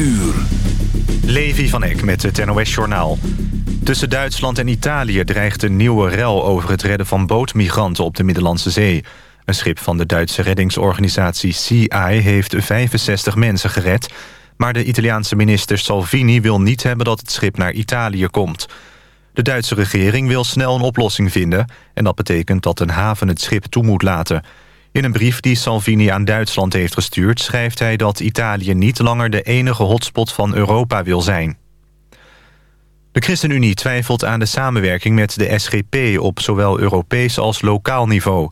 uur. Levi van Eck met het NOS-journaal. Tussen Duitsland en Italië dreigt een nieuwe rel... over het redden van bootmigranten op de Middellandse Zee. Een schip van de Duitse reddingsorganisatie CI heeft 65 mensen gered... maar de Italiaanse minister Salvini wil niet hebben dat het schip naar Italië komt. De Duitse regering wil snel een oplossing vinden... en dat betekent dat een haven het schip toe moet laten... In een brief die Salvini aan Duitsland heeft gestuurd... schrijft hij dat Italië niet langer de enige hotspot van Europa wil zijn. De ChristenUnie twijfelt aan de samenwerking met de SGP... op zowel Europees als lokaal niveau.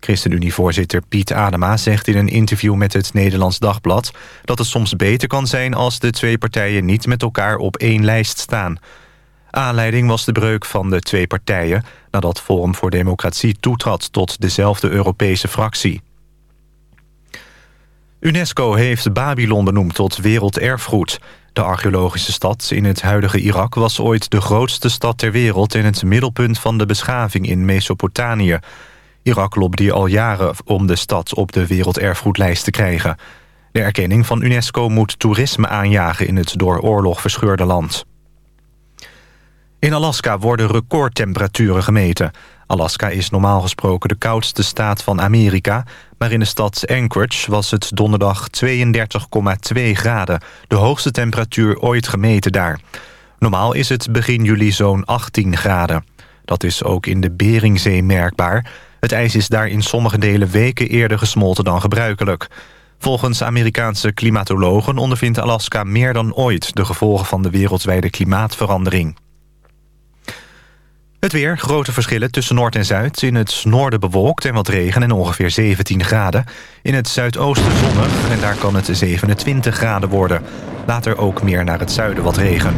ChristenUnie-voorzitter Piet Adema zegt in een interview met het Nederlands Dagblad... dat het soms beter kan zijn als de twee partijen niet met elkaar op één lijst staan... Aanleiding was de breuk van de twee partijen... nadat Forum voor Democratie toetrad tot dezelfde Europese fractie. UNESCO heeft Babylon benoemd tot werelderfgoed. De archeologische stad in het huidige Irak was ooit de grootste stad ter wereld... en het middelpunt van de beschaving in Mesopotamië. Irak lobde al jaren om de stad op de werelderfgoedlijst te krijgen. De erkenning van UNESCO moet toerisme aanjagen in het door oorlog verscheurde land. In Alaska worden recordtemperaturen gemeten. Alaska is normaal gesproken de koudste staat van Amerika... maar in de stad Anchorage was het donderdag 32,2 graden... de hoogste temperatuur ooit gemeten daar. Normaal is het begin juli zo'n 18 graden. Dat is ook in de Beringzee merkbaar. Het ijs is daar in sommige delen weken eerder gesmolten dan gebruikelijk. Volgens Amerikaanse klimatologen ondervindt Alaska meer dan ooit... de gevolgen van de wereldwijde klimaatverandering. Het weer, grote verschillen tussen Noord en Zuid. In het noorden bewolkt en wat regen en ongeveer 17 graden. In het zuidoosten zonnig en daar kan het 27 graden worden. Later ook meer naar het zuiden wat regen.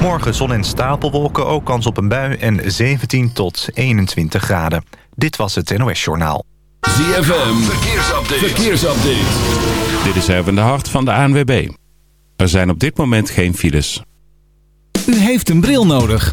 Morgen zon en stapelwolken, ook kans op een bui en 17 tot 21 graden. Dit was het NOS Journaal. ZFM, verkeersupdate. verkeersupdate. Dit is even de hart van de ANWB. Er zijn op dit moment geen files. U heeft een bril nodig.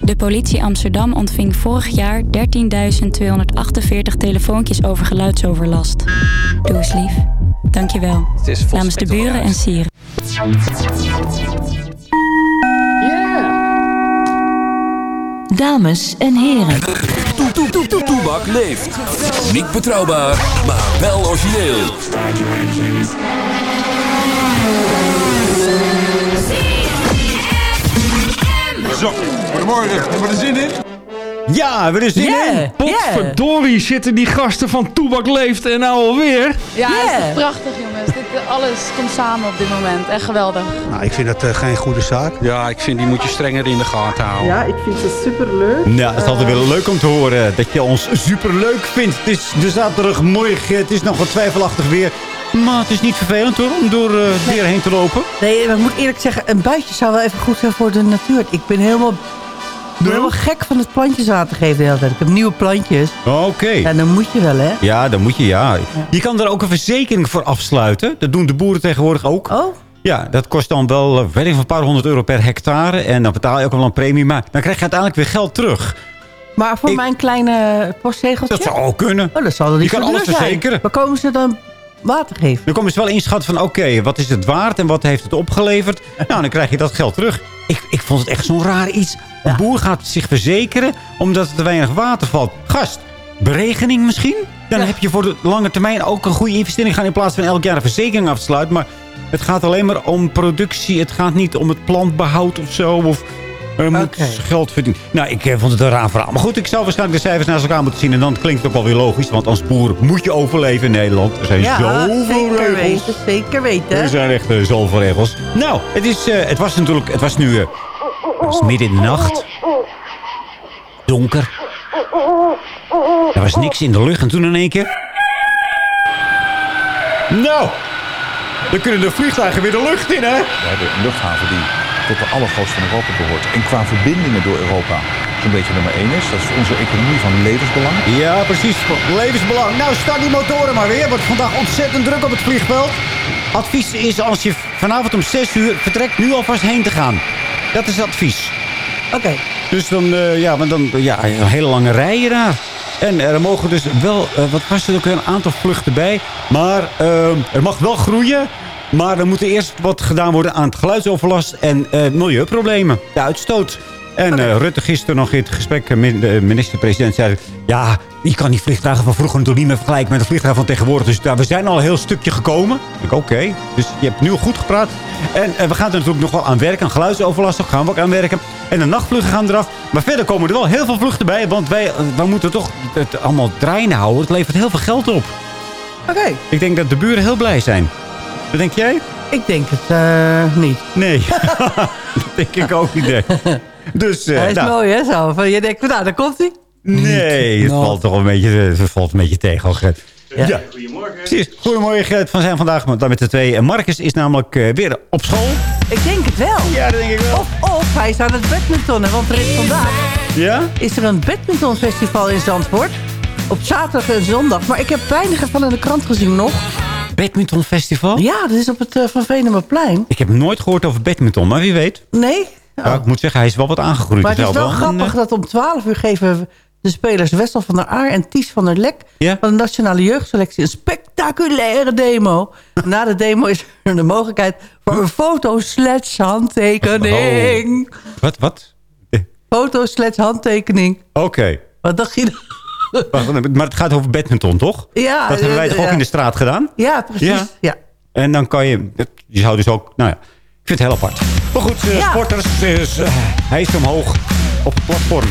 De politie Amsterdam ontving vorig jaar 13.248 telefoontjes over geluidsoverlast. Doe eens lief. Dankjewel. Namens de buren en sieren. Dames en heren. Toebak leeft. Niet betrouwbaar, maar wel origineel. Zo, goedemorgen. Hebben we er zin in? Ja, we er zin Yeah. in. Potverdorie zitten die gasten van Toebak Leeft en nou alweer. Ja, het is toch prachtig jongens. Dit, eh, alles komt samen op dit moment. Echt geweldig. Nou, ik vind dat eh, geen goede zaak. Ja, ik vind die moet je strenger in de gaten houden. Ja, ik vind het superleuk. Nou, het is altijd wel leuk om te horen dat je ons superleuk vindt. Het is de zaterdagmorgen, het is nog wat twijfelachtig weer. Maar het is niet vervelend hoor, om door het weer heen te lopen. Nee, maar ik moet eerlijk zeggen, een buitje zou wel even goed zijn voor de natuur. Ik ben helemaal, ik ben helemaal gek van het plantjes aan te geven de hele tijd. Ik heb nieuwe plantjes. Oké. Ja, dan moet je wel, hè? Ja, dan moet je, ja. Je kan er ook een verzekering voor afsluiten. Dat doen de boeren tegenwoordig ook. Oh? Ja, dat kost dan wel, eh, weet ik, een paar honderd euro per hectare. En dan betaal je ook wel een premie. Maar dan krijg je uiteindelijk weer geld terug. Maar voor mijn kleine postzegeltje? Dat zou ook kunnen. Oh, dat zal er niet Je kan alles verzekeren. Waar komen ze dan water geven? Dan komen ze wel inschatten van, oké, wat is het waard en wat heeft het opgeleverd? Nou, dan krijg je dat geld terug. Ik, ik vond het echt zo'n raar iets. Een boer gaat zich verzekeren omdat er te weinig water valt. Gast, beregening misschien? Dan heb je voor de lange termijn ook een goede investering gaan... in plaats van elk jaar een verzekering af te sluiten. Maar het gaat alleen maar om productie. Het gaat niet om het plantbehoud of zo. Of er moet geld verdienen. Nou, ik eh, vond het een raar verhaal. Maar goed, ik zou waarschijnlijk de cijfers naast elkaar moeten zien. En dan klinkt het ook wel weer logisch. Want als boer moet je overleven in Nederland. Er zijn Ja, zoveel zeker regels. weten, zeker weten. Er zijn echt uh, zoveel regels. Nou, het, is, uh, het was natuurlijk... Het was nu... Uh, het was midden in de nacht. Donker. Er was niks in de lucht. En toen in één keer... Nou! Dan kunnen de vliegtuigen weer de lucht in, hè? We hebben een luchthaven die tot de allergrootste van Europa behoort. En qua verbindingen door Europa zo'n beetje nummer één is. Dat is voor onze economie van levensbelang. Ja, precies. Levensbelang. Nou, start die motoren maar weer. wordt vandaag ontzettend druk op het vliegveld. Advies is als je vanavond om 6 uur vertrekt, nu alvast heen te gaan. Dat is advies. Oké. Dus dan, uh, ja, maar dan, ja, een hele lange rijen daar. En er mogen dus wel, uh, wat was er ook, een aantal vluchten bij. Maar uh, er mag wel groeien. Maar er moet eerst wat gedaan worden aan het geluidsoverlast en uh, milieuproblemen. De uitstoot. En uh, Rutte gisteren nog in het gesprek, de minister-president zei... ja, je kan die vliegtuigen van vroeger natuurlijk niet meer vergelijken met de vliegtuigen van tegenwoordig. Dus daar, we zijn al een heel stukje gekomen. Ik oké, okay. dus je hebt nu goed gepraat. En uh, we gaan er natuurlijk nog wel aan werken, aan geluidsoverlast. Daar gaan we ook aan werken. En de nachtvluchten gaan eraf. Maar verder komen er wel heel veel vluchten bij. Want wij, wij moeten toch het allemaal draaien houden. Het levert heel veel geld op. Oké. Okay. Ik denk dat de buren heel blij zijn. Wat denk jij? Ik denk het uh, niet. Nee, dat denk ik ook niet. Nee. Dus, uh, hij is nou. mooi, hè? Zo. Van, je denkt, nou, daar komt hij. Nee, het No. valt toch een beetje, het valt een beetje tegen. al, Gert. Ja. Goedemorgen. Precies. Goedemorgen, Gert. Van zijn vandaag met met de twee. En Marcus is namelijk uh, weer op school. Ik denk het wel. Ja, dat denk ik wel. Of, of hij is aan het badmintonnen, want er is vandaag... Ja? Is er een badmintonfestival in Zandvoort. Op zaterdag en zondag. Maar ik heb weinig ervan in de krant gezien nog. Badmintonfestival? Ja, dat is op het uh, Van Venemaplein. Ik heb nooit gehoord over badminton, maar wie weet. Nee? Oh. Ik moet zeggen, hij is wel wat aangegroeid. Maar het is wel, wel grappig en, uh... dat om 12 uur geven de spelers Wessel van der Aar en Ties van der Lek... Van de Nationale Jeugdselectie een spectaculaire demo. Na de demo is er de mogelijkheid voor een foto-slash handtekening. Oh. Wat, wat? Foto-slash handtekening. Oké. Okay. Wat dacht je dan? Maar het gaat over badminton, toch? Ja. Dat hebben wij toch ja. ook in de straat gedaan? Ja, precies. Ja. ja. En dan kan je... Je zou dus ook... Nou ja, ik vind het heel apart. Maar goed, uh, ja. sporters, dus, uh, hij is omhoog op het platform.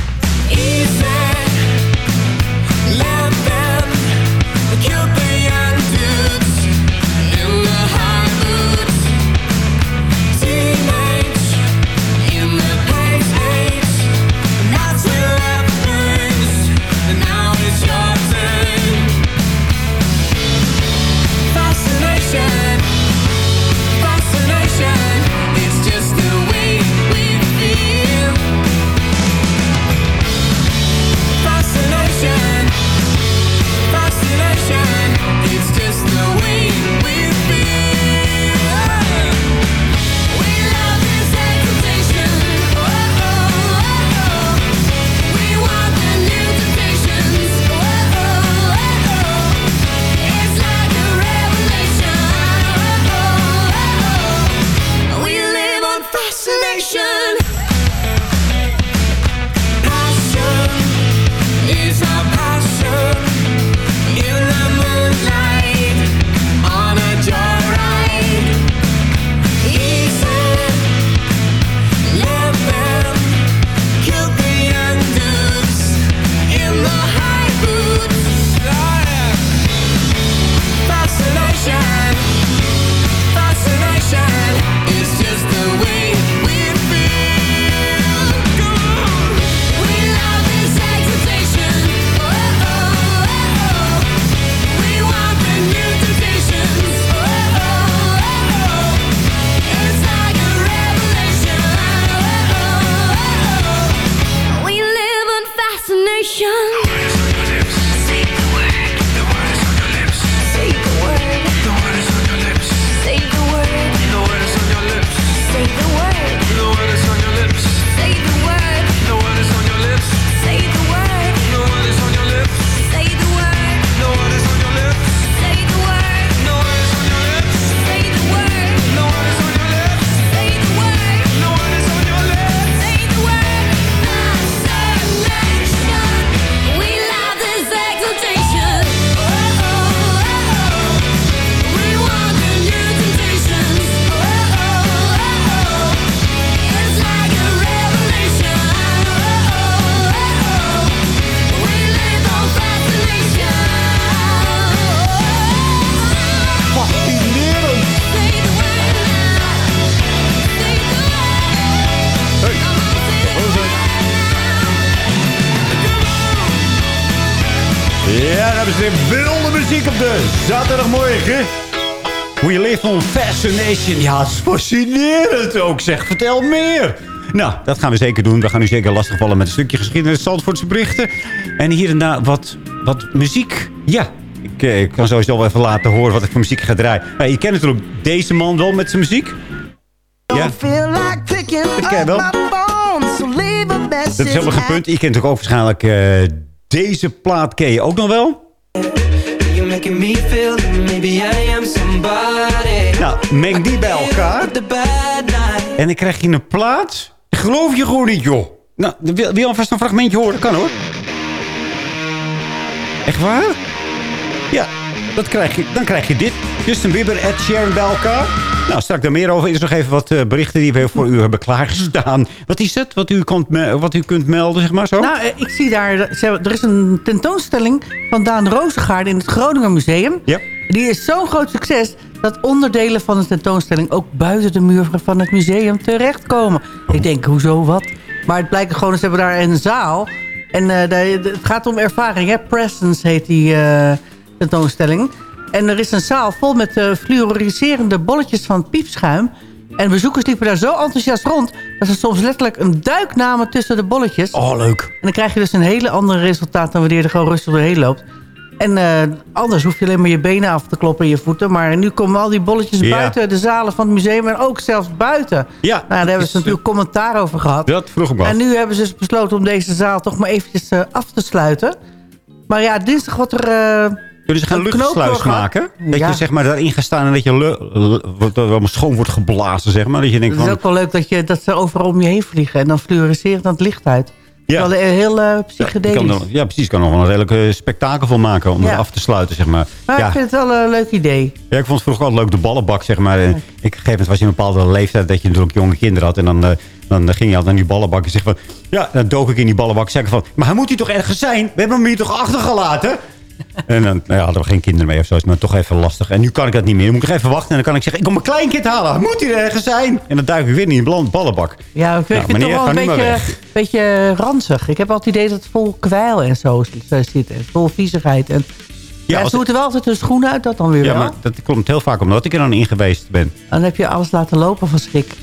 Ja, dat is weer wilde muziek op de zaterdagmorgen. We live on fascination. Ja, het is fascinerend ook, zeg. Vertel meer. Nou, dat gaan we zeker doen. We gaan u zeker lastigvallen met een stukje geschiedenis, Zandvoortse berichten. En hier en daar wat, wat muziek. Ja, ik, eh, ik kan sowieso wel even laten horen wat ik voor muziek ga draaien. Je kent natuurlijk deze man wel met zijn muziek. Ja, dat ken je wel. Dat is helemaal geen punt. Je kent ook, ook waarschijnlijk eh, deze plaat. Ken je ook nog wel? Nou, meng die bij elkaar. En dan krijg je een plaat. Geloof je gewoon niet, joh. Nou, wil, wil je alvast een fragmentje horen? Kan hoor. Echt waar? Ja, dat krijg je, dan krijg je dit. Justin Bieber, Ed Sheeran bij elkaar. Nou, straks daar meer over. Eerst nog even wat eh, berichten die we voor u hebben klaargestaan. Wat is het wat u, kunt wat u kunt melden, zeg maar zo? Nou, eh, ik zie daar... Er is een tentoonstelling van Daan Rozengaarde in het Groninger Museum. Ja. Die is zo'n groot succes dat onderdelen van de tentoonstelling... ook buiten de muur van het museum terechtkomen. Ik denk, hoezo, wat? Maar het blijkt gewoon, ze hebben daar een zaal... En eh, het gaat om ervaring, hè? Presence heet die tentoonstelling. En er is een zaal vol met eh, fluoriserende bolletjes van piepschuim. En bezoekers liepen daar zo enthousiast rond... dat ze soms letterlijk een duik namen tussen de bolletjes. Oh, leuk. En dan krijg je dus een hele ander resultaat... dan wanneer je er gewoon rustig doorheen loopt. En eh, anders hoef je alleen maar je benen af te kloppen en je voeten. Maar nu komen al die bolletjes Ja. buiten de zalen van het museum... en ook zelfs buiten. Ja, nou, daar hebben ze natuurlijk commentaar over gehad. Dat vroeg ik me af. En nu hebben ze dus besloten om deze zaal toch maar eventjes eh, af te sluiten. Maar ja, dinsdag wordt er... eh, Kunnen ze gaan een luchtsluis maken? Dat Ja. je zeg maar daarin gaat staan en dat je allemaal schoon wordt geblazen, zeg maar. Dat je denkt Het is van... ook wel leuk dat, je, dat ze overal om je heen vliegen... en dan aan het licht uit. Ja. Wel eh, heel eh Je psychedelisch. er- ja, precies. kan nog wel een redelijk eh, spektakel van maken om Ja. het af te sluiten, zeg maar. Maar ja. ik vind het wel een leuk idee. ja, ik vond het vroeger altijd leuk, de ballenbak, zeg maar. En ik, op een gegeven moment was je in een bepaalde leeftijd dat je natuurlijk jonge kinderen had. En dan, eh, dan ging je altijd naar die ballenbak en zeg van... Ja, dan dook ik in die ballenbak en zeg van... Maar hij moet hier toch ergens zijn? We hebben hem hier toch achtergelaten? En dan nou ja, hadden we geen kinderen mee of zo. Is maar toch even lastig. En nu kan ik dat niet meer. Dan moet ik nog even wachten. En dan kan ik zeggen, ik kom mijn kleinkind halen. Hij moet hier ergens zijn. En dan duik ik weer in bal- ballenbak. Ja, ik vind Nou, het toch wel een beetje, ranzig. Ik heb altijd het idee dat het vol kwijl en zo zit. en vol viezigheid. En, ja, als ze moeten wel altijd hun schoenen uit, dat dan weer Ja, wel. maar dat komt heel vaak omdat ik er dan in geweest ben. Dan heb je alles laten lopen van schrik.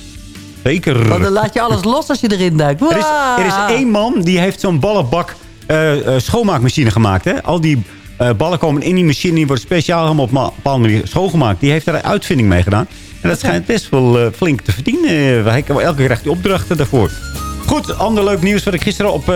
Zeker. Want dan laat je alles los als je erin duikt. Er is, er is één man die heeft zo'n ballenbak eh, eh, schoonmaakmachine gemaakt. Hè? Al die eh, ballen komen in die machine. Die worden speciaal helemaal op een bepaalde schoongemaakt. Die heeft daar een uitvinding mee gedaan. En dat schijnt best wel eh, flink te verdienen. Eh, elke keer krijgt hij opdrachten daarvoor. Goed, ander leuk nieuws wat ik gisteren op,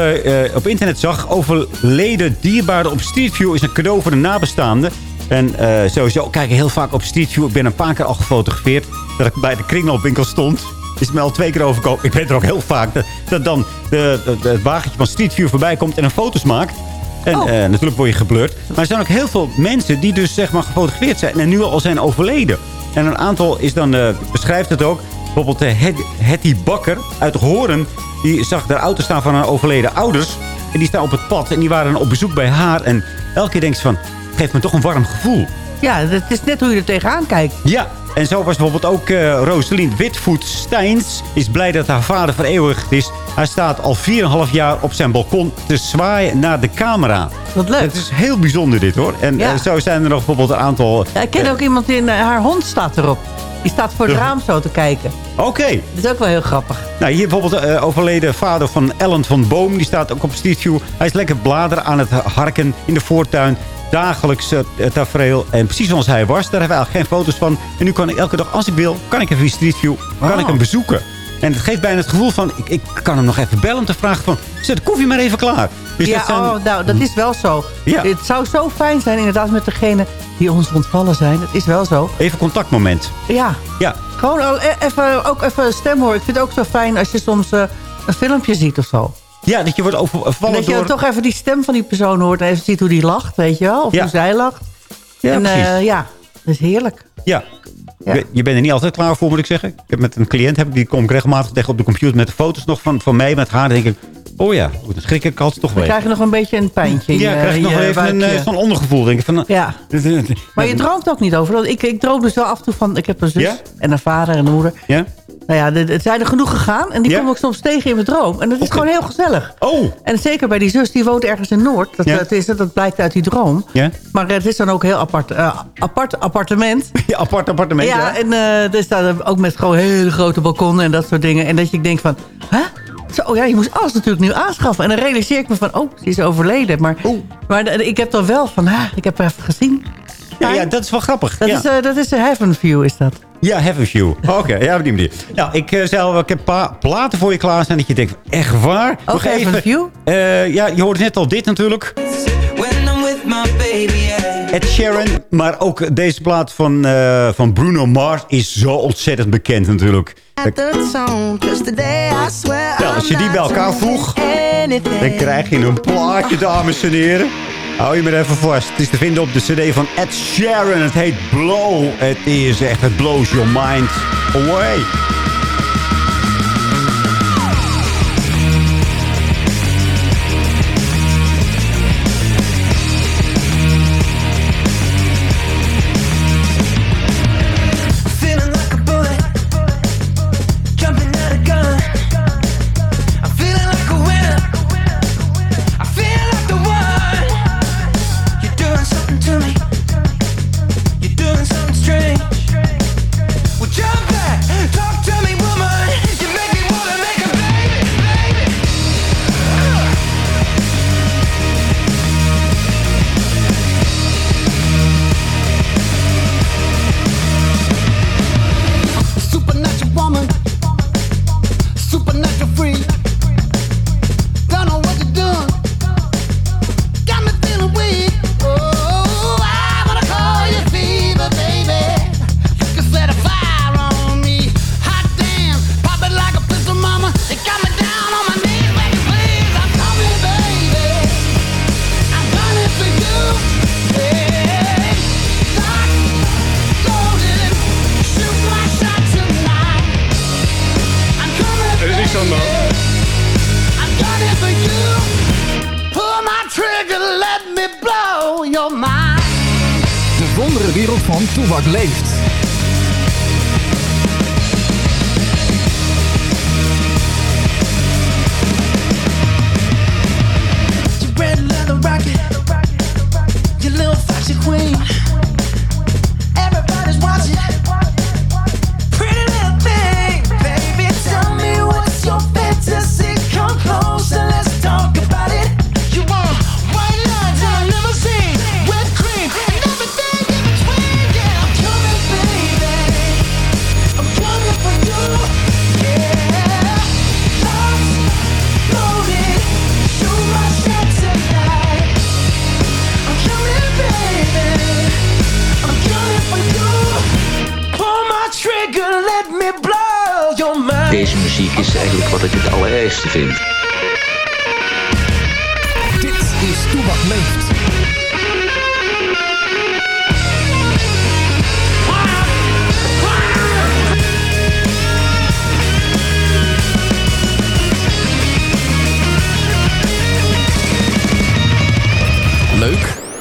op internet zag. Overleden dierbaren op Street View is een cadeau voor de nabestaanden. En sowieso kijk ik heel vaak op Street View. Ik ben een paar keer al gefotografeerd. Dat ik bij de kringloopwinkel stond. Is me al twee keer overkomen. Ik ben er ook heel vaak. Dat, dan de- het wagentje van Street View voorbij komt en een foto's maakt. En Oh. eh, natuurlijk word je geblurred. Maar er zijn ook heel veel mensen die dus zeg maar gefotografeerd zijn. En nu al zijn overleden. En een aantal is dan, eh, beschrijft het ook. Bijvoorbeeld uh, Hetty Bakker uit Horen. Die zag de auto staan van haar overleden ouders. En die staan op het pad. En die waren op bezoek bij haar. En elke keer denkt ze van, geeft me toch een warm gevoel. Ja, het is net hoe je er tegenaan kijkt. Ja, en zo was bijvoorbeeld ook eh Roselien Witvoet Steins. Is blij dat haar vader vereeuwigd is. Hij staat al 4,5 jaar op zijn balkon te zwaaien naar de camera. Wat leuk. Het is heel bijzonder dit hoor. En Ja. eh, zo zijn er nog bijvoorbeeld een aantal... Ja, ik ken ook iemand in, eh, haar hond staat erop. Die staat voor het raam zo te kijken. Oké. Dat is ook wel heel grappig. Nou, hier bijvoorbeeld eh, overleden vader van Ellen van Boom. Die staat ook op Street View. Hij is lekker bladeren aan het harken in de voortuin. Dagelijks uh, tafereel. En precies zoals hij was. Daar hebben we eigenlijk geen foto's van. En nu kan ik elke dag, als ik wil, kan ik even die Street View. Kan Oh. ik hem bezoeken. En het geeft bijna het gevoel van... Ik, ik kan hem nog even bellen om te vragen van... Zet de koffie maar even klaar. Dus ja, dat zijn- oh, nou, dat is wel zo. Ja. Het zou zo fijn zijn inderdaad met degene die ons ontvallen zijn. Dat is wel zo. Even contactmoment. Ja. Ja. Gewoon al e- even, ook even stem horen. Ik vind het ook zo fijn als je soms eh, een filmpje ziet of zo. Ja, dat je wordt overvallen dat je door... dan toch even die stem van die persoon hoort. En even ziet hoe die lacht, weet je wel. Of Ja. hoe zij lacht. Ja, en, eh, ja, dat is heerlijk. Ja. Je, je bent er niet altijd klaar voor, moet ik zeggen. Ik heb met een cliënt, heb, ik- die kom ik regelmatig tegen op de computer... met de foto's nog van, van mij, met haar. Dan denk ik, oh ja, goed, dan schrik ik altijd toch Dan wel. krijg je nog een beetje een pijntje Ja, je- krijg nog je wel even een, eh, zo'n ondergevoel. Denk ik van, Ja. Maar je droomt ook niet over. Ik, ik droom dus wel af en toe van... Ik heb een zus Ja? en een vader en een moeder. Ja? Nou ja, er zijn er genoeg gegaan. En die kom ik soms tegen in mijn droom. En dat is gewoon heel gezellig. Oh. En zeker bij die zus, die woont ergens in Noord. Dat, is, dat blijkt uit die droom. Ja? Maar het is dan ook heel apart, eh, apart appartement. Ja, apart appartement, ja. Ja, en eh er staat ook met gewoon hele grote balkonnen en dat soort dingen. En dat je denkt van, hè? Zo, ja, je moest alles natuurlijk nu aanschaffen. En dan realiseer ik me van, oh, ze is overleden. Maar, maar ik heb dan wel van, ah, ik heb haar even gezien. Ja, ja, dat is wel grappig. Dat, ja. is, eh, dat is een heaven view, is dat. Ja, Heaven View. Oké, ja, op die manier. Nou, ik uh, zei al, ik heb een paar platen voor je klaarstaan. Dat je denkt, echt waar? Ook even- View? Eh, ja, je hoorde net al dit natuurlijk. Ed Sheeran, maar ook deze plaat van, eh, van Bruno Mars is zo ontzettend bekend natuurlijk. Nou, als je die bij elkaar voegt, dan krijg je een plaatje, dames en heren. Hou je maar even vast. Het is te vinden op de cd van Ed Sheeran. Het heet Blow. Het is echt, het blows your mind away.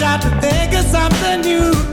Try to think of something new,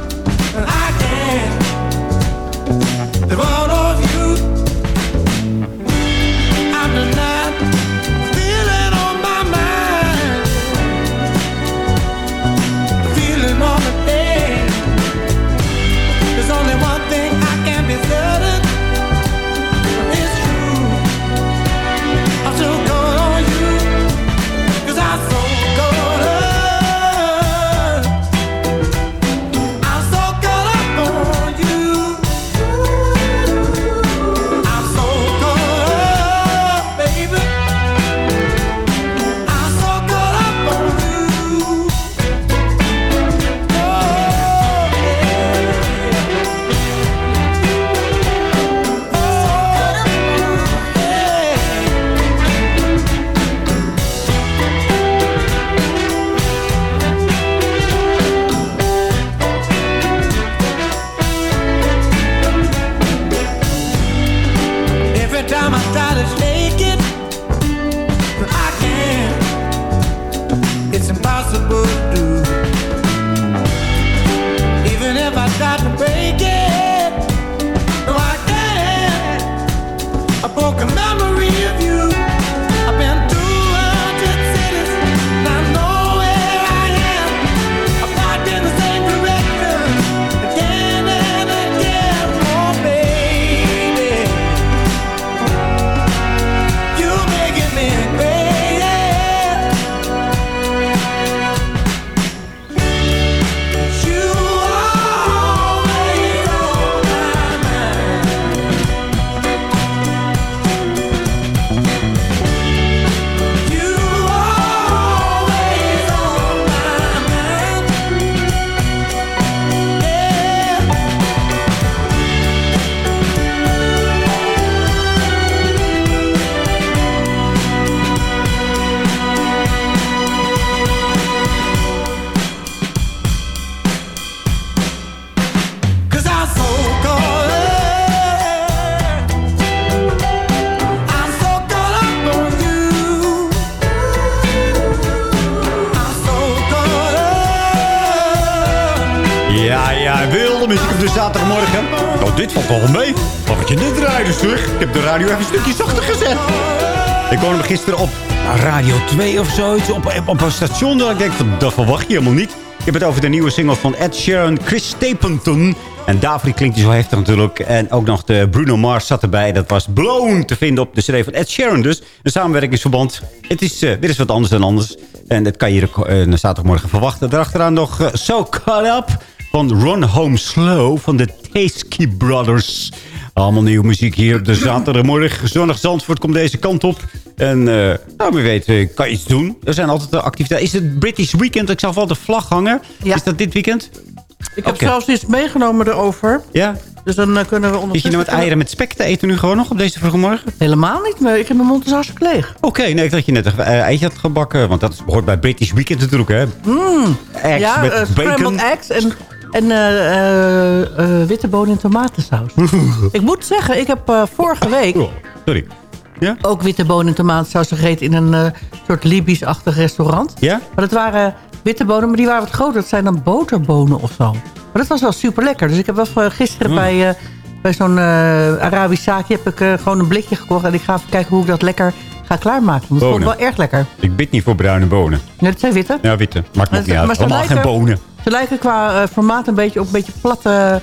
gisteren op Radio 2 of zoiets. Op, op, een station. Dat ik denk, van, dat verwacht je helemaal niet. Ik heb het over de nieuwe single van Ed Sheeran, Chris Stapleton. En Davri klinkt hij zo heftig natuurlijk. En ook nog de Bruno Mars zat erbij. Dat was Blown te vinden op de CD van Ed Sheeran dus. Een samenwerkingsverband. Het is weer eens wat anders dan anders. En dat kan je uh, zaterdagmorgen verwachten. Daarachteraan nog uh, So Caught Up van Run Home Slow van de Tasky Brothers. Allemaal nieuwe muziek hier op de zaterdagmorgen. Zonnig Zandvoort komt deze kant op. En uh, nou, wie weet, uh, kan je iets doen. Er zijn altijd activiteiten. Is het British Weekend? Ik zag wel de vlag hangen. Ja. Is dat dit weekend? Ik heb okay. zelfs iets meegenomen erover. Ja? Dus dan uh, kunnen we Zit ondertussen... je nou met eieren met spek te eten nu gewoon nog op deze vroege morgen? Helemaal niet, maar ik heb mijn mond dus hartstikke leeg. Oké, okay, nee, ik dacht dat je net een eitje had gebakken. Want dat hoort bij British Weekend natuurlijk, hè? Mm. Eggs ja, met uh, scrambled eggs en, en uh, witte bonen in tomatensaus. ik moet zeggen, ik heb vorige week... Oh, sorry. Ja? Ook witte bonen en tomatensaus gegeten in een soort Libisch-achtig restaurant. Ja? Maar dat waren witte bonen, maar die waren wat groter. Dat zijn dan boterbonen of zo. Maar dat was wel super lekker. Dus ik heb wel gisteren Mm. bij, uh, bij zo'n uh, Arabisch zaakje heb ik gewoon een blikje gekocht. En ik ga even kijken hoe ik dat lekker ga klaarmaken. Dat vond ik wel erg lekker. Ik bid niet voor bruine bonen. Ja, dat zijn witte. Ja, witte. Maakt me niet uit. Allemaal geen bonen. Ze lijken qua formaat een beetje op een beetje platte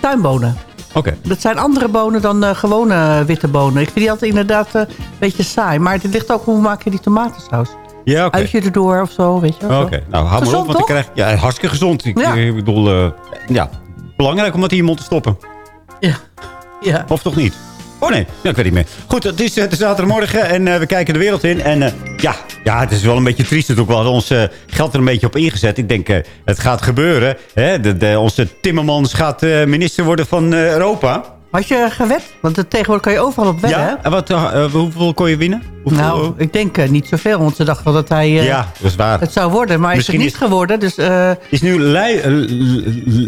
tuinbonen. Oké. Okay. Dat zijn andere bonen dan uh, gewone witte bonen. Ik vind die altijd inderdaad uh, een beetje saai. Maar het ligt ook hoe maak je die tomatensaus. Ja, oké. Uitje erdoor of zo, weet je Oké, okay. nou hou maar op, want ik krijg... Ja, hartstikke gezond. Ik, ja. ik bedoel, ja, belangrijk om dat in je mond te stoppen. Ja. ja. Of toch niet? Oh nee, ja, ik weet niet meer. Goed, het is, het is zaterdagmorgen en uh, we kijken de wereld in. En uh, ja, ja, het is wel een beetje triest natuurlijk. We hadden ons uh, geld er een beetje op ingezet. Ik denk, het gaat gebeuren. Hè? De, de, onze Timmermans gaat minister worden van Europa. Had je gewet? Want tegenwoordig kan je overal op wedden, ja, hè? En wat, hoeveel kon je winnen? Nou, ik denk eh, niet zoveel, want ze dachten dat hij eh, Ja, dat is waar. het zou worden. Maar Misschien is het niet is- geworden, dus... eh, Is nu Le- eh,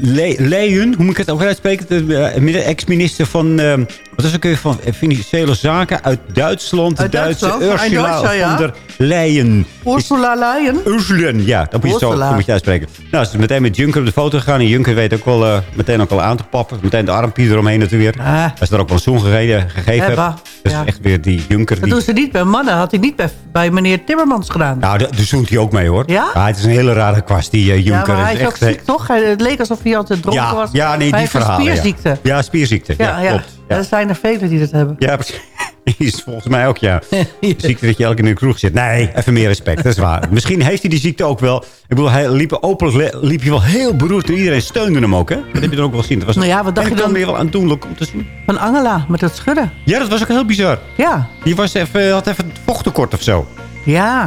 Le- Leyen, hoe moet ik het ook uitspreken? De eh, ex-minister van, eh, wat is ook weer, van financiële zaken uit Duitsland. Uit de Duitse Duitsland? Ursula Duitsland, ja. von der Leyen. Ursula Leyen? Ursula, ja, dat moet je zo, Ursula. zo moet je uitspreken. Nou, ze is meteen met Juncker op de foto gegaan. En Juncker weet ook wel eh, meteen ook al aan te pappen. Meteen de armpje eromheen natuurlijk weer. Hij is er ook wel een zoen gegeven. Heeft. Dus ja. echt weer die Juncker. dat Die... doen ze niet bij mannen. Had hij niet bij, bij meneer Timmermans gedaan. Nou, daar zoent hij ook mee hoor. Ja? het is een hele rare kwast, die eh, ja, Juncker. maar hij is ook echt, eh, ziek, toch? Hij, het leek alsof hij altijd dronken ja, was. ja, nee, die verhalen. spierziekte. Ja, ja spierziekte. Ja, Ja, ja. Er zijn er velen die dat hebben. Ja, precies. Is volgens mij ook, ja. Ziekte dat je elke keer in de kroeg zit. Nee, even meer respect, dat is waar. Misschien heeft hij die ziekte ook wel. Ik bedoel, hij liep openlijk liep je wel heel beroerd. En iedereen steunde hem ook, hè? Dat heb je er ook wel gezien. Dat was Nou ja, wat dacht je dan? weer wel aandoenlijk om te zien. Van Angela, met dat schudden. Ja, dat was ook heel bizar. Ja. Die was even, had even vochttekort of zo. Ja.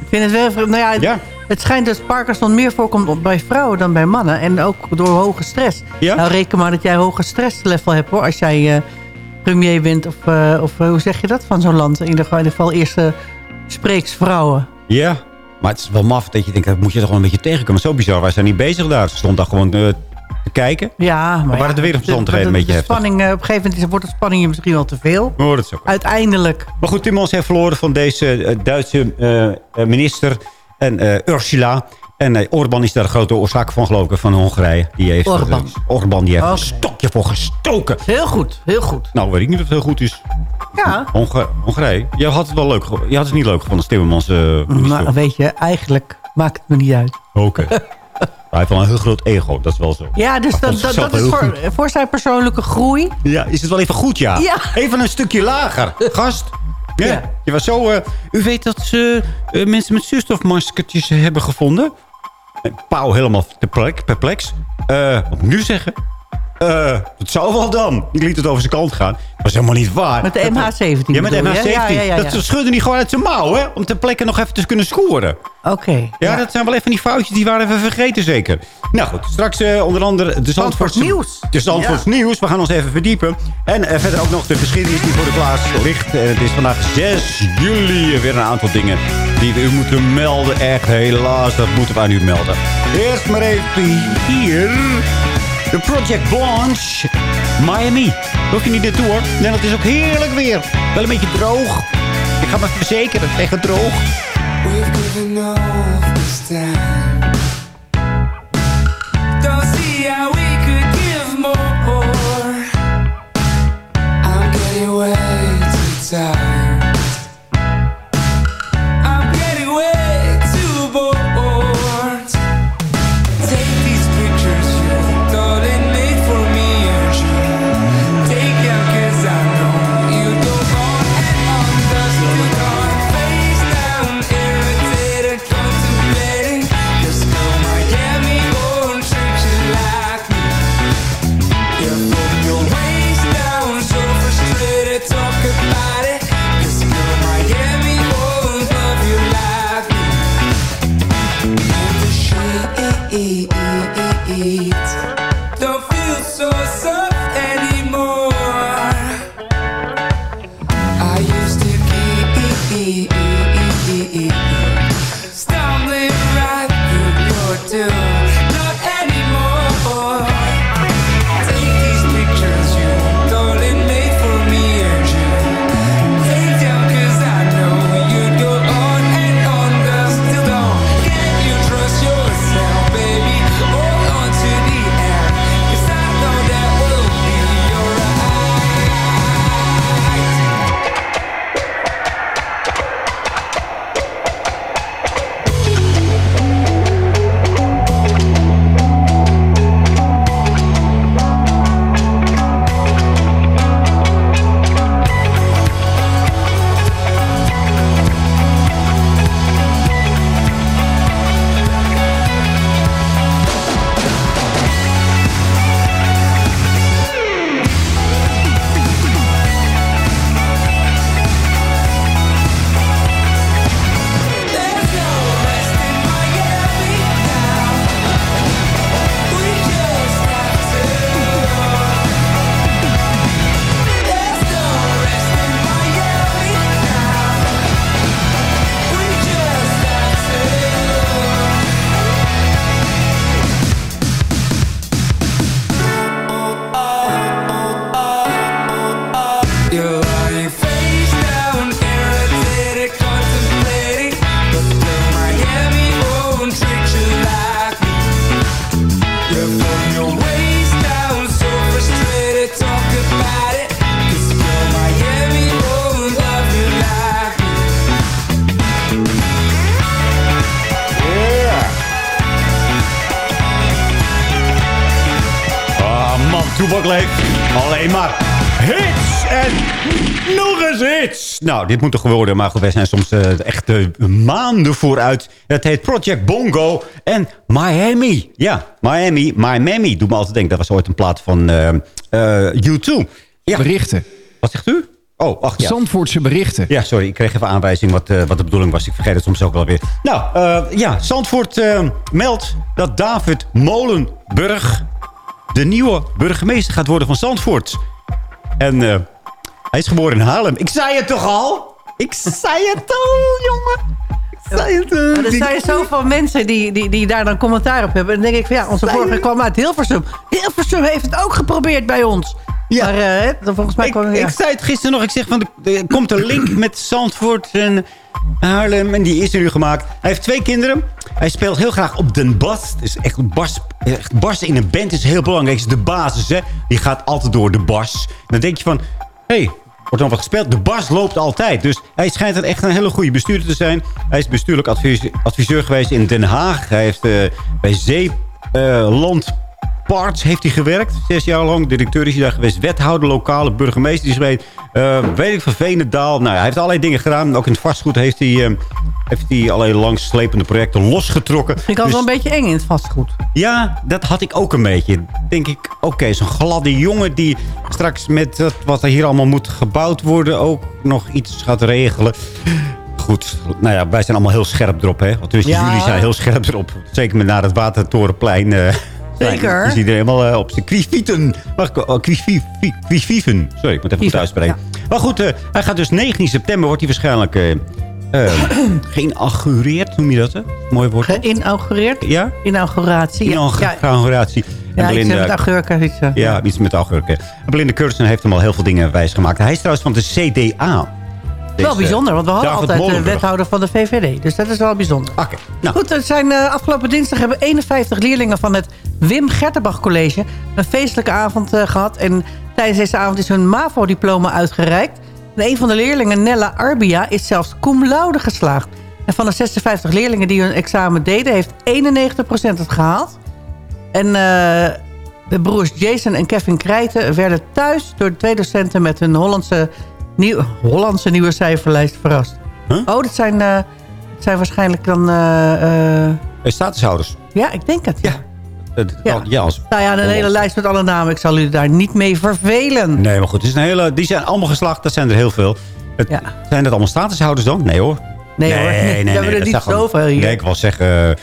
Ik vind het wel... even- Nou ja, het, het schijnt dat Parkinson meer voorkomt bij vrouwen dan bij mannen. En ook door hoge stress. Ja? Nou, reken maar dat jij hoge stresslevel hebt, hoor. Als jij eh, premier bent of, eh, of eh, hoe zeg je dat van zo'n land? In ieder geval, eerste spreeksvrouwen. Ja, maar het is wel maf dat je denkt, dat moet je toch wel een beetje tegenkomen. Zo bizar, wij zijn niet bezig daar. Ze stond daar gewoon te kijken. Ja, maar, Maar waren ja, de weersomstandigheden de- een beetje heftig? spanning, Op een gegeven moment wordt de spanning je misschien wel te veel. Dat is ook. Uiteindelijk. Maar goed, Timmons heeft verloren van deze Duitse minister. En eh, Ursula. En eh, Orbán is daar de grote oorzaak van, geloof ik, van Hongarije. Die heeft, eh, Orbán die heeft een stokje voor gestoken. Heel goed, heel goed. Nou, weet ik niet of het heel goed is. Ja. Honga- Hongarije. Je had het wel leuk Je had het niet leuk gevonden als Timmermans. Maar weet je, eigenlijk maakt het me niet uit. Oké. Hij heeft wel een heel groot ego, dat is wel zo. Ja, dus dat, dat, is voor, voor zijn persoonlijke groei. Ja, is het wel even goed, ja? Ja. Even een stukje lager. Gast. Ja. Je was zo... eh, u weet dat ze eh, mensen met zuurstofmaskertjes hebben gevonden? En Pauw helemaal perplex. perplex. Eh, ik nu zeggen? Eh, dat zou wel dan. Ik liet het over zijn kant gaan. Dat was helemaal niet waar. Met de MH17 Ja, met de bedoel je? MH17. Ja, ja, ja. Dat schudde hij gewoon uit zijn mouw, hè? Om ter plekke nog even te kunnen scoren. Oké. Ja, dat zijn wel even die foutjes die waren even vergeten zeker. Nou goed, straks eh, onder andere de Zandvoorts nieuws. De Zandvoorts nieuws. We gaan ons even verdiepen. En eh, verder ook nog de geschiedenis die voor de plaats ligt. En het is vandaag 6 juli. Weer een aantal dingen die we u moeten melden. Echt helaas, dat moeten we aan u melden. Eerst maar even hier. De Project Blanche. Miami. Hoef je niet naartoe hoor. Nee, het is ook heerlijk weer. Wel een beetje droog. Ik ga me verzekeren tegen droog. We've given. Nou, dit moet toch worden, maar goed, wij zijn soms eh, echt eh, maanden vooruit. Het heet Project Bongo en Miami. Ja, Miami, Miami. Doe me altijd denken, dat was ooit een plaat van eh, eh, U2. Ja. Berichten. Wat zegt u? Oh, ach ja. Zandvoortse berichten. Ja, sorry, ik kreeg even aanwijzing wat, eh, wat de bedoeling was. Ik vergeet het soms ook wel weer. Nou, ja, Zandvoort meldt dat David Molenburg... de nieuwe burgemeester gaat worden van Zandvoort. En hij is geboren in Haarlem. Ik zei het toch al? Ik zei het al, jongen. Ik zei het al. Maar er zijn zoveel mensen die, die, die daar dan commentaar op hebben. En dan denk ik van ja, onze vorige kwam uit Hilversum. Hilversum heeft het ook geprobeerd bij ons. Ja. Maar eh, hè, volgens mij Ik, kwam ja. ik zei het gisteren nog. Ik zeg van, de- er komt een link met Zandvoort en Haarlem. En die is er nu gemaakt. Hij heeft twee kinderen. Hij speelt heel graag op den bas. Dus echt een bas, echt bas in een band is heel belangrijk. is de basis, hè. Die gaat altijd door de bas. Dan denk je van, hey, wordt dan wat gespeeld? De bas loopt altijd. Dus hij schijnt een echt een hele goede bestuurder te zijn. Hij is bestuurlijk adviseur, geweest in Den Haag. Hij heeft eh, bij Zeeland Parts heeft hij gewerkt. Zes jaar lang. Directeur is hij daar geweest. Wethouder, lokale burgemeester. Die is geweest. Eh, weet ik van Venendaal. Nou, hij heeft allerlei dingen gedaan. Ook in het vastgoed heeft hij, eh, heeft hij allerlei langslepende projecten losgetrokken. Ik Dus- wel een beetje eng in het vastgoed. ja, dat had ik ook een beetje. Denk ik, oké, zo'n gladde jongen die straks met dat, wat er hier allemaal moet gebouwd worden... ook nog iets gaat regelen. Goed, nou ja, wij zijn allemaal heel scherp erop, hè. Want dus Ja. jullie zijn heel scherp erop. Zeker met naar het Watertorenplein. eh Zeker. Is iedereen helemaal eh, op zijn kwifieten. Ik oh. Sorry, ik moet even goed uitspreken. Maar goed, eh, hij gaat dus 19 september wordt hij waarschijnlijk... eh, geïnaugureerd, noem je dat, hè? Mooi woord. Geïnaugureerd? Ja? Inauguratie. ja. Ja, Inauguratie. En ja, iets met augurken. Iets, ja, iets met augurken. Belinda Curtin heeft hem al heel veel dingen wijsgemaakt. Hij is trouwens van de CDA. Wel Deze bijzonder, want we hadden David altijd de wethouder van de VVD. Dus dat is wel bijzonder. Oké. nou. Goed, het zijn, eh, afgelopen dinsdag hebben 51 leerlingen van het Wim Gertenbach College... een feestelijke avond eh, gehad. En tijdens deze avond is hun MAVO-diploma uitgereikt. En een van de leerlingen, Nella Arbia, is zelfs cum laude geslaagd. En van de 56 leerlingen die hun examen deden... heeft 91% het gehaald. En eh, de broers Jason en Kevin Krijten werden thuis... door twee docenten met hun Hollandse, nieuw, Hollandse nieuwe cijferlijst verrast. Oh, dat zijn, eh, dat zijn waarschijnlijk dan... eh, eh, Statushouders. ja, ik denk het. Ja. Kan- ja, als, Nou ja, een hele lijst met alle namen. Ik zal u daar niet mee vervelen. Nee, maar goed. Het is een hele, die zijn allemaal geslaagd. Dat zijn er heel veel. Het, Zijn dat allemaal statushouders dan? Nee hoor. Nee, hoor. We hebben er niet zoveel hier. Nee, ik wil zeggen...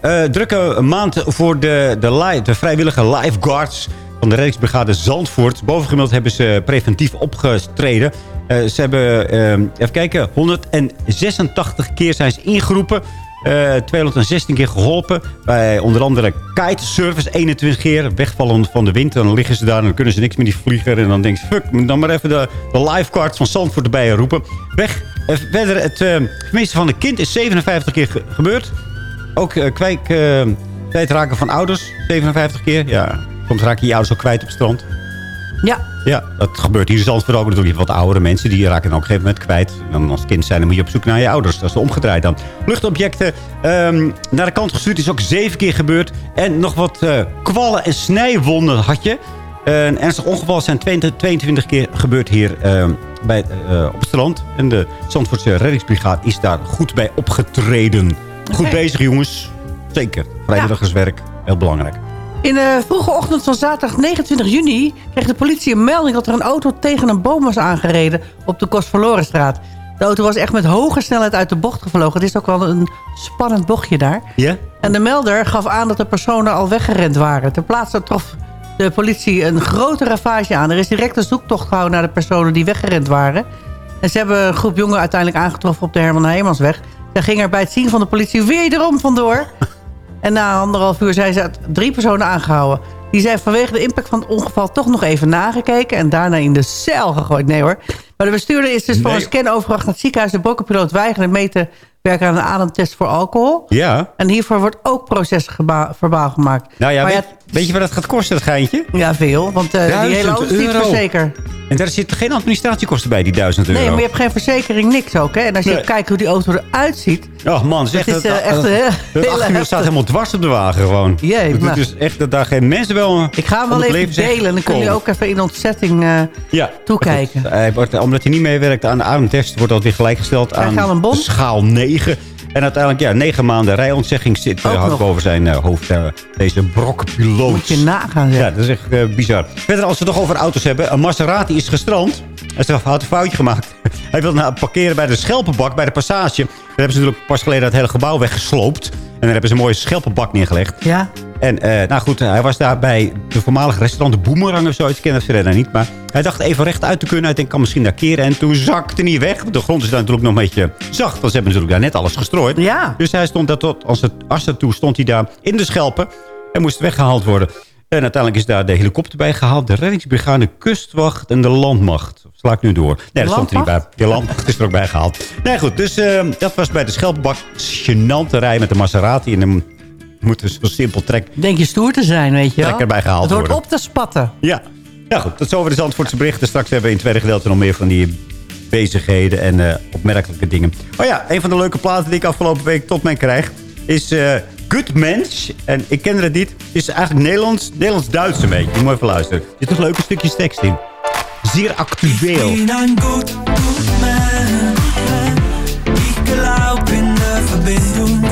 nou, drukke maand voor de, de, de vrijwillige lifeguards van de reddingsbrigade Zandvoort. Bovengemiddeld hebben ze preventief opgetreden. Eh, ze hebben, eh, even kijken, 186 keer zijn ze ingeroepen. Eh 216 keer geholpen. Bij onder andere kitesurfers 21 keer. Wegvallen van de wind. Dan liggen ze daar en dan kunnen ze niks met die vlieger. En dan denken ze, fuck, dan maar even de, de lifeguards van Zandvoort erbij roepen. Weg. Eh, verder, het eh vermisten van een kind is 57 keer ge- gebeurd. Ook eh, kwijk, eh, kwijtraken van ouders. 57 keer. Ja, soms raak je je ouders ook kwijt op het strand. Ja. Ja, dat gebeurt hier in Zandvoort ook natuurlijk. Wat oudere mensen, die raken dan op een gegeven moment kwijt. Dan als kind zijn, dan moet je op zoek naar je ouders. Dat is omgedraaid dan. Luchtobjecten ehm, naar de kant gestuurd is ook zeven keer gebeurd. En nog wat eh, kwallen en snijwonden had je. Een ernstig ongeval zijn 22, 22 keer gebeurd hier ehm, bij, eh, op het strand. En de Zandvoortse reddingsbrigade is daar goed bij opgetreden. Goed bezig, jongens. Zeker. Vrijwilligerswerk. Heel belangrijk. In de vroege ochtend van zaterdag 29 juni kreeg de politie een melding dat er een auto tegen een boom was aangereden op de Kostverlorenstraat. De auto was echt met hoge snelheid uit de bocht gevlogen. Het is ook wel een spannend bochtje daar. Ja? En de melder gaf aan dat de personen al weggerend waren. Ter plaatse trof de politie een grote ravage aan. Er is direct een zoektocht gehouden naar de personen die weggerend waren. En ze hebben een groep jongeren uiteindelijk aangetroffen op de Herman Heijmansweg. Zij ging er bij het zien van de politie wederom vandoor. En na anderhalf uur zijn ze drie personen aangehouden. Die zijn vanwege de impact van het ongeval toch nog even nagekeken... en daarna in de cel gegooid. Nee hoor. Maar de bestuurder is dus voor Nee. een scan overgebracht naar het ziekenhuis. De bokkenpiloot weigerde mee te werken aan een ademtest voor alcohol. Ja. En hiervoor wordt ook procesverbaal gemaakt. Nou ja, Maar weet, weet je wat dat gaat kosten, dat geintje? Ja, veel. Want eh, die hele auto is niet verzekerd. En daar zitten geen administratiekosten bij, die 1000 euro. Nee, maar je hebt geen verzekering, niks ook. Hè? En als je Nee. kijkt hoe die auto eruit ziet... Oh man, zeg Het is, eh, echt dat, heel- achterwiel heftig. staat helemaal dwars op de wagen gewoon. Jee, maar- is echt dat daar geen mensen wel Ik ga hem wel het even delen. En dan kunnen jullie komen. ook even in ontzetting eh, ja. toekijken. Hij wordt, omdat hij niet meewerkt aan de ademtest... wordt dat weer gelijkgesteld aan je schaal 9. En uiteindelijk, ja, negen maanden rijontzegging zit uh, nog. boven zijn uh, hoofd. Uh, deze brokpiloot. Moet je nagaan, zeg. Ja, dat is echt bizar. Verder, als we het toch over auto's hebben. Een Maserati is gestrand. Hij had een foutje gemaakt. Hij wilde nou parkeren bij de Schelpenbak, bij de passage. Daar hebben ze natuurlijk pas geleden het hele gebouw weggesloopt. En daar hebben ze een mooie Schelpenbak neergelegd. Ja. En uh, nou goed, hij was daar bij de voormalige restaurant de Boomerang of zoiets. Ik ken het verder niet, maar hij dacht even rechtuit te kunnen. Hij denkt, kan misschien daar keren. En toen zakte hij weg. De grond is daar natuurlijk nog een beetje zacht. Want ze hebben natuurlijk daar net alles gestrooid. Ja. Dus hij stond daar tot als het assen toe stond hij daar in de schelpen. En moest weggehaald worden. En uiteindelijk is daar de helikopter bij gehaald. De reddingsbrigade, kustwacht en de landmacht. Sla ik nu door. Nee, dat stond er niet bij. De landmacht is er ook bij gehaald. Nee, goed. Dus uh, dat was bij de Schelpenbak. Gênante rij met de Maserati. En dan moet dus zo simpel trek. Denk je stoer te zijn, weet je wel? Trek erbij gehaald Het wordt worden. op te spatten. Ja. Ja, goed. Tot zover de Zandvoortse berichten. Straks hebben we in het tweede gedeelte nog meer van die bezigheden en uh, opmerkelijke dingen. Oh ja, een van de leuke platen die ik afgelopen week tot mij krijg... is uh, Good Mensch. En ik ken het niet. Het is eigenlijk Nederlands, Nederlands-Duits een beetje. Je moet even luisteren. Er zit toch leuke stukjes tekst in. Zeer actueel. Ich bin ein gut, gut man. Ich glaub in der Verbindung.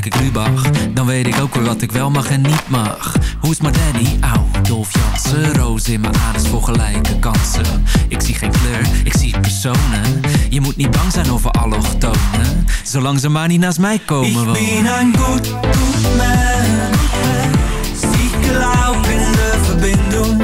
Kijk ik Lubach. Dan weet ik ook weer wat ik wel mag en niet mag. Hoe is my daddy? Auw, Dolf Jansen. Roos in mijn aders voor gelijke kansen. Ik zie geen kleur, ik zie personen. Je moet niet bang zijn over allochtonen. Zolang ze maar niet naast mij komen man. Ich glaub in der Verbindung.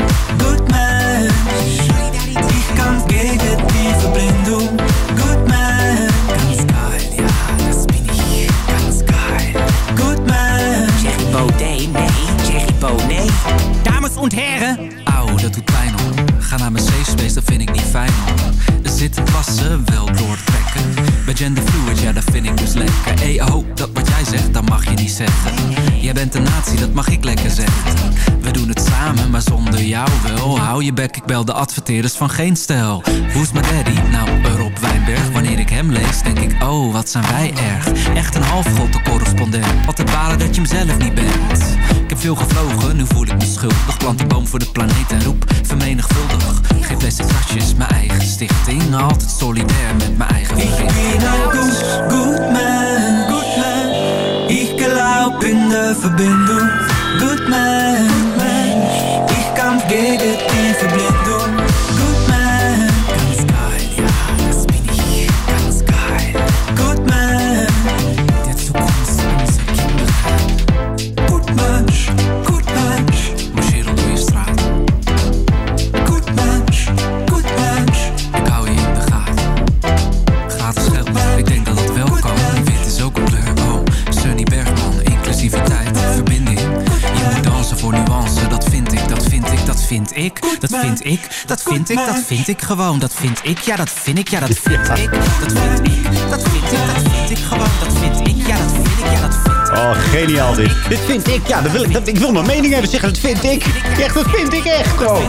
Heren. Auw, dat doet pijn hoor. Ga naar mijn safe space, dat vind ik niet fijn hoor. Er zitten plassen wel doortrekken. Bij genderfluid, ja, dat vind ik dus lekker. Ey, oh, dat wat jij zegt, dat mag je niet zeggen. Jij bent een nazi, dat mag ik lekker zeggen. We doen het samen, maar zonder jou wel. Hou je bek, ik bel de adverteerders van geen stijl. Who's my daddy? Nou, Rob Wijnberg. Wanneer ik hem lees, denk ik, oh, wat zijn wij erg. Echt een halfgod, de correspondent. Altijd balen dat je hem zelf niet bent. Ik heb veel gevlogen, nu voel ik me schuldig. Plant een boom voor de planeet en roep vermenigvuldig. Geef plastic tasjes, mijn eigen stichting. Altijd solidair met mijn eigen verrichting. ein gut, gut man. Gut man. Ich glaub in der Verbindung. Good man. Ich kämpf gegen vind ik, dat vind ik gewoon. Dat vind ik, ja dat vind ik, ja dat vind ik. Dat vind ik, dat vind ik, dat vind ik gewoon. Dat vind ik, ja dat vind ik, ja dat vind ik. Oh, geniaal dit. Dit vind ik, ja, dat wil ik, dat, ik wil mijn mening even zeggen. Dat vind ik. Echt, dat vind ik echt gewoon.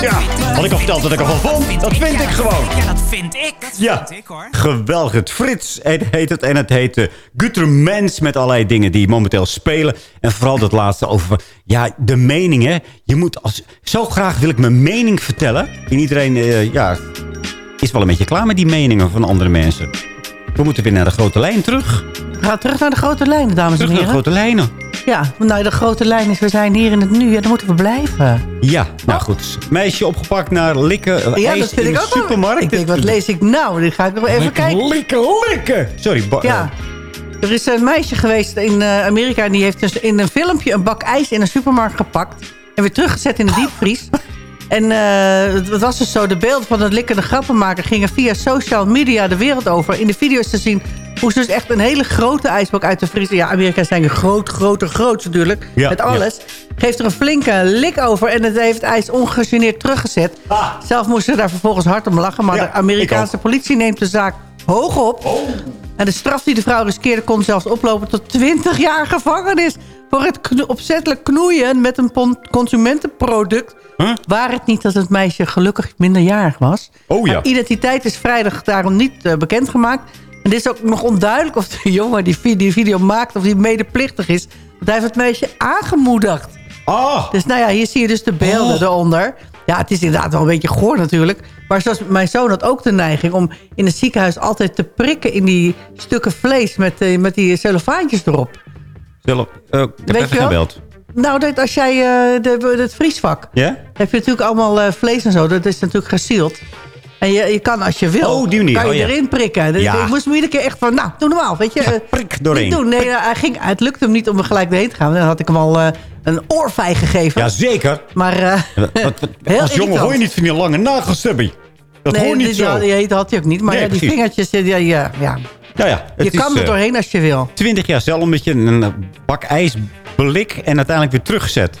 Ja, had ik al verteld dat ik ervan vond? Dat vind ik gewoon. Ja, dat vind ik. Ja, vind ik hoor. geweldig. Het Frits het heet het. En het heet uh, Gutermens met allerlei dingen die momenteel spelen. En vooral dat laatste over ja, de meningen. Je moet als, zo graag wil ik mijn mening vertellen. En iedereen eh, ja, is wel een beetje klaar met die meningen van andere mensen. We moeten weer naar de grote lijn terug. Ga terug naar de grote lijnen, dames en Terug naar de heren. grote lijnen. Ja, nou de grote lijn is, we zijn hier in het nu. Ja, dan moeten we blijven. Ja, nou goed. Meisje opgepakt naar likken Oh. Ja, ijs dat vind in ik de ook supermarkt. Ik denk, wat lees ik nou? Die ga ik nog even Likken, kijken. likken, likken. Sorry, Ja. Er is een meisje geweest in eh, Amerika... en die heeft dus in een filmpje een bak ijs in een supermarkt gepakt... en weer teruggezet in de diepvries. en eh, het was dus zo, de beelden van het likkende grappenmaker... gingen via social media de wereld over. In de video's te zien hoe ze dus echt een hele grote ijsbak uit de vriezer... ja, Amerika zijn groot, groter, groot natuurlijk, Ja, met alles... geeft er een flinke lik over en het heeft ijs ongegeneerd teruggezet. Zelf moesten ze daar vervolgens hard om lachen... maar Ja, de Amerikaanse ik politie neemt de zaak hoog op... En de straf die de vrouw riskeerde kon zelfs oplopen tot 20 jaar gevangenis... voor het kno- opzettelijk knoeien met een consumentenproduct... waar het niet dat het meisje gelukkig minderjarig was. Oh ja. Haar identiteit is vrijdag daarom niet eh, bekendgemaakt. En het is ook nog onduidelijk of de jongen die die video maakt... of die medeplichtig is. Want hij heeft het meisje aangemoedigd. Ah. Dus nou ja, hier zie je dus de beelden Oh. eronder. Ja, het is inderdaad wel een beetje goor natuurlijk. Maar zoals mijn zoon had ook de neiging om in het ziekenhuis altijd te prikken in die stukken vlees met, eh, met die cellofaantjes erop. Zelf, eh, ik heb Weet je gebeld. Nou, dat als jij eh, de, het vriesvak, Ja? heb je natuurlijk allemaal eh, vlees en zo. Dat is natuurlijk gesield. En je, je kan als je wil, Oh, die kan je Oh, ja. erin prikken. Dus Ja. Ik moest me iedere keer echt van, nou, doe normaal. Weet je, eh, prik doorheen. Niet doen. Nee, nou, hij ging, het lukte hem niet om er gelijk doorheen te gaan. Dan had ik hem al eh, een oorvijg gegeven. Jazeker. Maar eh, Wat, wat, Heel als jongen hoor je niet van die lange nagels, Subby. Dat nee, hoort niet dit- zo. Ja, had hij ook niet. Maar Nee, ja, die precies. vingertjes, ja, ja, ja. Nou ja, je kan er eh, doorheen als je wil. 20 jaar zelf met je een bak ijs belik en uiteindelijk weer teruggezet.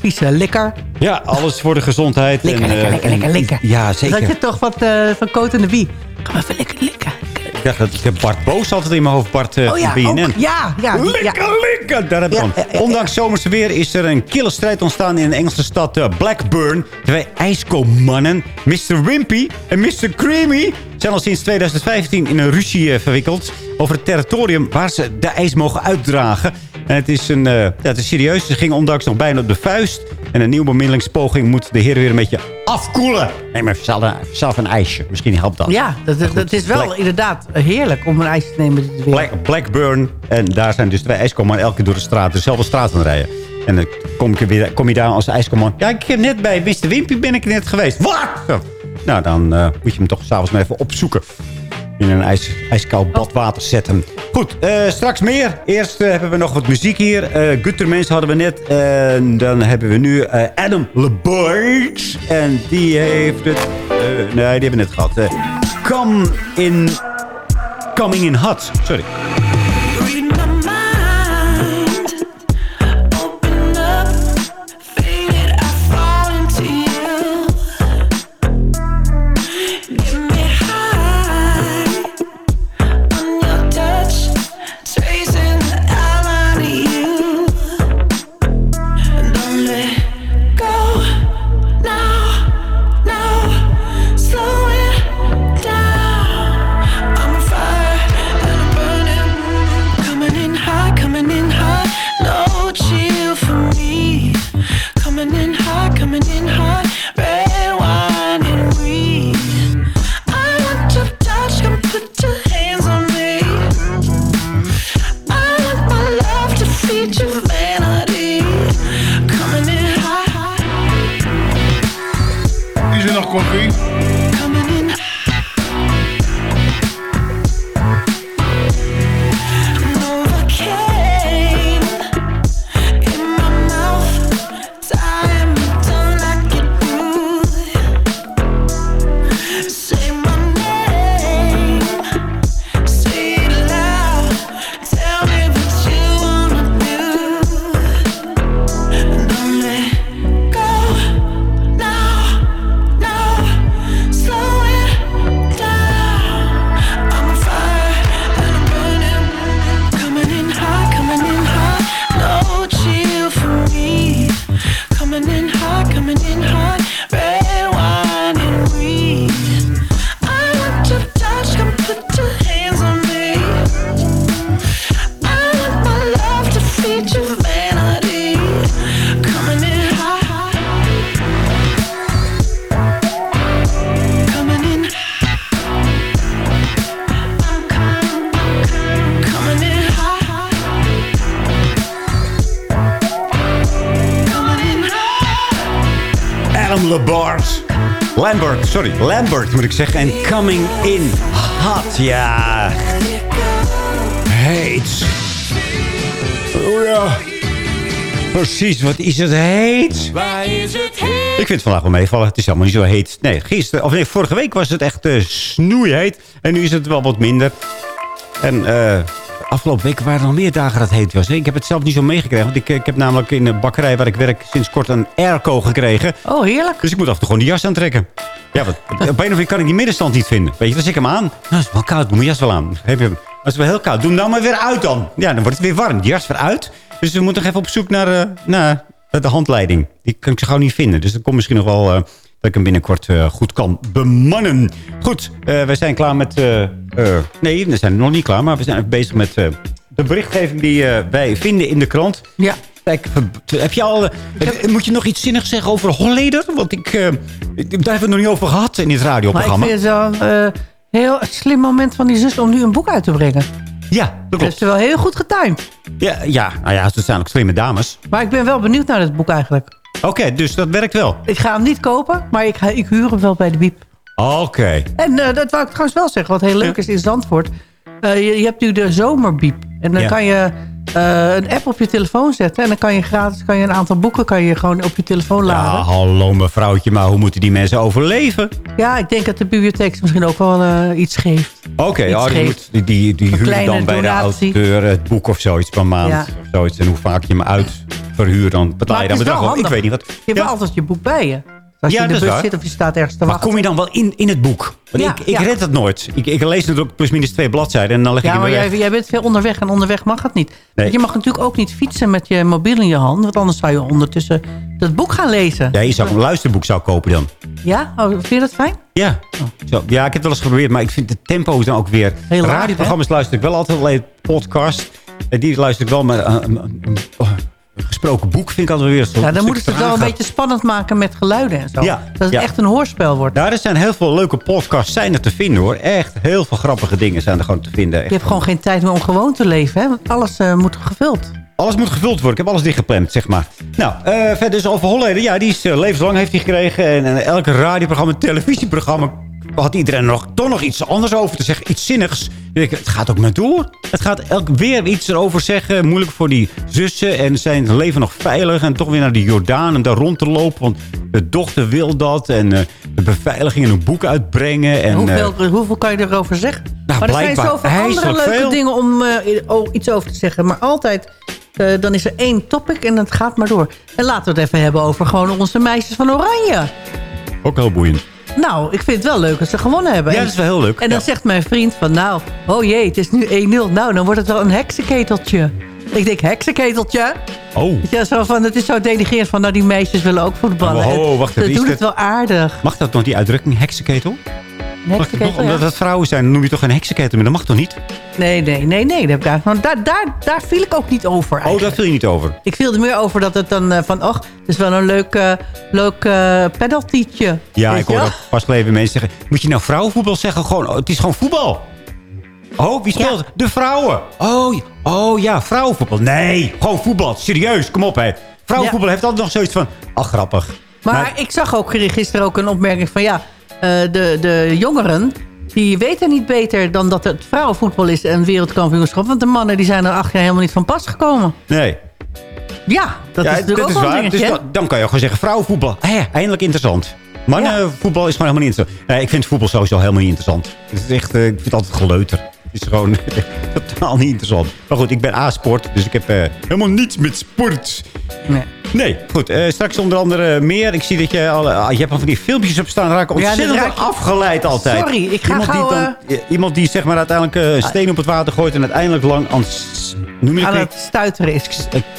Vieze likker. Ja, alles voor de gezondheid. Likken, en, likken, eh, likken, likken. Ja, Dat zeker. je toch wat eh, van Coat en de Wie. Ga maar even lekker likken. Ik dacht dat ik heb Bart Boos altijd in mijn hoofd. Bart eh, Oh ja, van BNN. ook. Ja, ja. die- ja. Likken, likken. Daar heb ik Ja, ja. Ondanks zomerse weer is er een kille strijd ontstaan in de Engelse stad eh, Blackburn. Twee ijskomannen, Mr. Wimpy en Mr. Creamy... zijn al sinds 2015 in een ruzie eh, verwikkeld... over het territorium waar ze de ijs mogen uitdragen. En het is, een, eh, ja, het is serieus. Ze gingen ondanks nog bijna op de vuist. En een nieuwe bemiddelingspoging moet de heren weer een beetje afkoelen. Neem maar zelf, zelf een ijsje. Misschien helpt dat. Ja, dat, dat, dat is wel Black- inderdaad heerlijk om een ijs te nemen. Black, Blackburn. En daar zijn dus twee ijskomannen elke keer door de straat, dezelfde straat aan rijden. En dan kom, ik er weer, kom je daar als ijskoman. Ja, ik heb net bij Mr. Wimpy ben ik net geweest. Wat? Nou, dan eh, moet je hem toch s'avonds maar even opzoeken. In een ijs, ijskoud badwater zetten. Goed, eh, straks meer. Eerst eh, hebben we nog wat muziek hier. Guttermens hadden we net. En dan hebben we nu Adam LeBoyce. En die heeft het... nee, die hebben we net gehad. Eh, come in... Coming in hot. Sorry. Sorry. Lambert moet ik zeggen. En Coming In Hot. Ja. Heet. Oh ja. Precies, wat is het heet? Waar is het heet? Ik vind het vandaag wel meevallen. Het is helemaal niet zo heet. Nee, gisteren, of nee, vorige week was het echt uh, snoeiheet. En nu is het wel wat minder. En eh afgelopen week waren er nog meer dagen dat het heet was. Ik heb het zelf niet zo meegekregen. Want ik, ik heb namelijk in de bakkerij waar ik werk sinds kort een airco gekregen. Oh, heerlijk. Dus ik moet af en toe gewoon die jas aantrekken. Ja, wat, op een of andere kan ik die middenstand niet vinden. Weet je, dan zet ik hem aan. Het is wel koud, doe mijn jas wel aan. Heb je is wel heel koud. Doe hem nou maar weer uit dan. Ja, dan wordt het weer warm. Die jas weer uit. Dus we moeten nog even op zoek naar, uh, naar de handleiding. Die kan ik zo gauw niet vinden. Dus dat komt misschien nog wel... Uh, dat ik hem binnenkort uh, goed kan bemannen. Goed, we zijn klaar met... nee, we zijn nog niet klaar. Maar we zijn even bezig met de berichtgeving die wij vinden in de krant. Ja. Kijk, heb je al, heb, moet je nog iets zinnigs zeggen over Holleder? Want ik, daar hebben we het nog niet over gehad in dit radioprogramma. Maar ik vind het zo'n heel slim moment van die zus om nu een boek uit te brengen. Ja, dat klopt. Dat is wel heel goed getimed. Ja, ja, nou ja, ze zijn ook slimme dames. Maar ik ben wel benieuwd naar het boek eigenlijk. Oké, okay, dus dat werkt wel. Ik ga hem niet kopen, maar ik, ga, ik huur hem wel bij de Biep. Oké. Okay. En uh, dat wou ik trouwens wel zeggen, wat heel leuk is in Zandvoort. Je, je, hebt nu de zomerbiep. En dan ja. kan je uh, een app op je telefoon zetten. En dan kan je gratis kan je een aantal boeken kan je gewoon op je telefoon laden. Ja, hallo mevrouwtje, maar hoe moeten die mensen overleven? Ja, ik denk dat de bibliotheek misschien ook wel uh, iets geeft. Oké, okay, ja, die, die, die, die huurt dan bij donatie. de auteur het boek of zoiets per maand. Ja. Of zoiets. En hoe vaak je hem uitverhuurt, dan betaal je dan bedrag. Ik weet niet wat. Je hebt ja. altijd je boek bij je. Als je ja, in de bus zit of je staat ergens te maar wachten. kom je dan wel in, in het boek? Want Ja, ik, ik ja. red het nooit. Ik, ik lees het ook plusminus twee bladzijden en dan leg ik Ja, maar jij, jij bent veel onderweg en onderweg mag het niet. Nee. Je mag natuurlijk ook niet fietsen met je mobiel in je hand. Want anders zou je ondertussen dat boek gaan lezen. Ja, je zou een luisterboek zou kopen dan. Ja? Oh, vind je dat fijn? Ja. Zo, ja, ik heb het wel eens geprobeerd, maar ik vind de tempo is dan ook weer... Heel Radioprogramma's luister ik wel altijd alleen podcast. En die luister ik wel, maar uh, uh, uh, gesproken boek vind ik altijd weer... Zo, Ja, dan moeten ze het wel een beetje spannend maken met geluiden en zo. Ja, dat het ja. echt een hoorspel wordt. Ja, er zijn heel veel leuke podcasts zijn er te vinden hoor. Echt heel veel grappige dingen zijn er gewoon te vinden. Je hebt gewoon geen tijd meer om gewoon te leven. Hè? Want alles eh, moet gevuld. Alles moet gevuld worden. Ik heb alles dichtgepland, zeg maar. Nou, eh, verder is over Holleden. Ja, die is eh, levenslang heeft hij gekregen. En, en elke radioprogramma, televisieprogramma... had iedereen nog, toch nog iets anders over te zeggen. Iets zinnigs. Ik het gaat ook maar door. Het gaat elk weer iets erover zeggen. Moeilijk voor die zussen. En zijn leven nog veilig. En toch weer naar de Jordaan en daar rond te lopen. Want de dochter wil dat. En eh, de beveiliging en een boek uitbrengen. En, hoeveel, eh, hoeveel kan je erover zeggen? Nou, maar er zijn zoveel andere leuke veel. dingen om o- iets over te zeggen. Maar altijd, dan is er één topic en het gaat maar door. En laten we het even hebben over gewoon onze meisjes van Oranje. ook heel boeiend. Nou, ik vind het wel leuk dat ze gewonnen hebben. Ja, dat is wel heel leuk. En dan Ja. zegt mijn vriend van, nou, oh jee, het is nu 1-0. Nou, dan wordt het wel een heksenketeltje. Ik denk, heksenketeltje? Oh. Ja, zo van, het is zo denigrerend van, nou, die meisjes willen ook voetballen. Oh, oh, wacht even, Ze doen het wel aardig. Mag dat nog die uitdrukking, heksenketel? Heksenketel, Omdat ja. het vrouwen zijn, dan noem je toch geen heksenketel meer? Dat mag toch niet? Nee, nee, nee, nee. Dat heb ik want daar, daar, daar viel ik ook niet over Oh, daar viel je niet over. Ik viel er meer over dat het dan eh, van... och, het is wel een leuk, eh leuk penaltietje. Ja, ik hoor dat pas geleden mensen zeggen... Moet je nou vrouwenvoetbal zeggen? Gewoon, oh, het is gewoon voetbal. Oh, wie speelt? De vrouwen. Oh, ja. oh ja, vrouwenvoetbal. Nee, gewoon voetbal. Serieus, kom op hè. Vrouwenvoetbal heeft altijd nog zoiets van... Ach, grappig. Maar, ik zag ook gisteren ook een opmerking van... ja, de, de jongeren... die weten niet beter dan dat het vrouwenvoetbal is... en wereldkampioenschap. Want de mannen die zijn er acht jaar helemaal niet van pas gekomen. Nee. Ja, dat ja, is natuurlijk ook wel een waar. dingetje. Dus dan, dan kan je gewoon zeggen vrouwenvoetbal. Hé, eindelijk interessant. Mannenvoetbal is gewoon helemaal niet interessant. Nee, ik vind voetbal sowieso helemaal niet interessant. Het is echt, eh, ik vind het altijd geleuter. Het is gewoon totaal niet interessant. Maar goed, ik ben A-sport, dus ik heb eh, helemaal niets met sport. Nee. Nee, goed. eh, straks onder andere meer. Ik zie dat je al... ah, je hebt al van die filmpjes op staan. Raken Ja, ontzettend raak afgeleid altijd. Sorry, ik ga iemand gauw, Ah. Die dan, eh, iemand die zeg maar uiteindelijk eh, een steen op het water gooit... en uiteindelijk lang aan... het- Noem je dat? Aan het stuiteren is.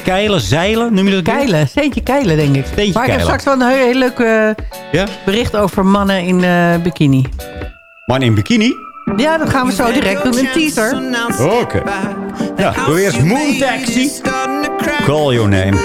Keilen, zeilen, noem je dat? Keilen, steentje keilen denk ik. Steentje maar ik heb keilen. straks wel een heel, heel leuk eh, Ja? bericht over mannen in eh, bikini. Man in bikini? Ja, dat gaan we zo direct doen. Een teaser. Oké. Ja, doe eerst Moon Taxi. Call your name.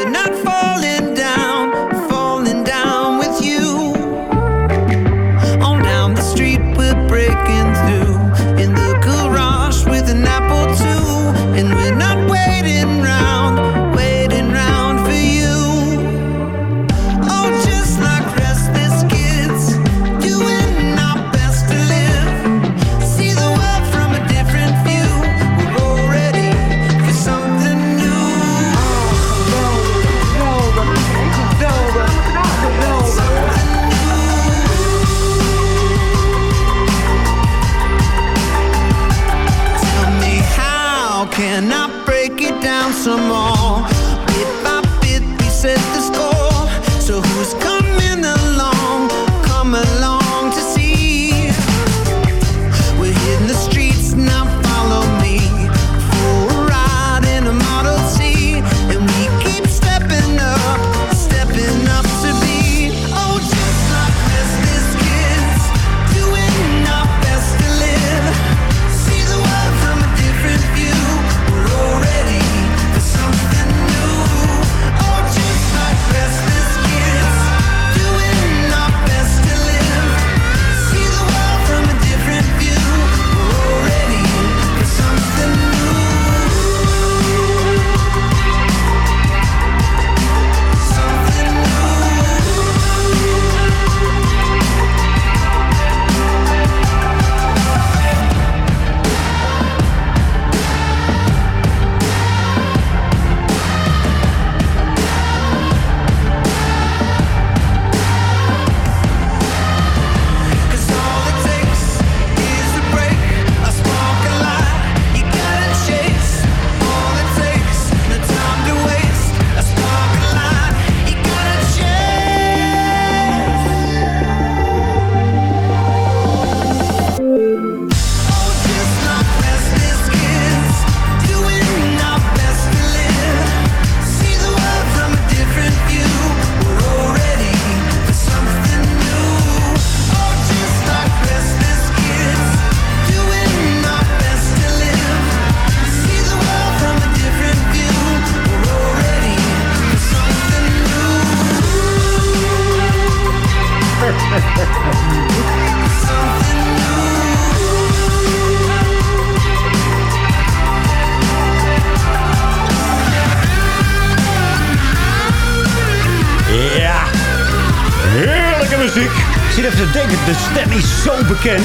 Ik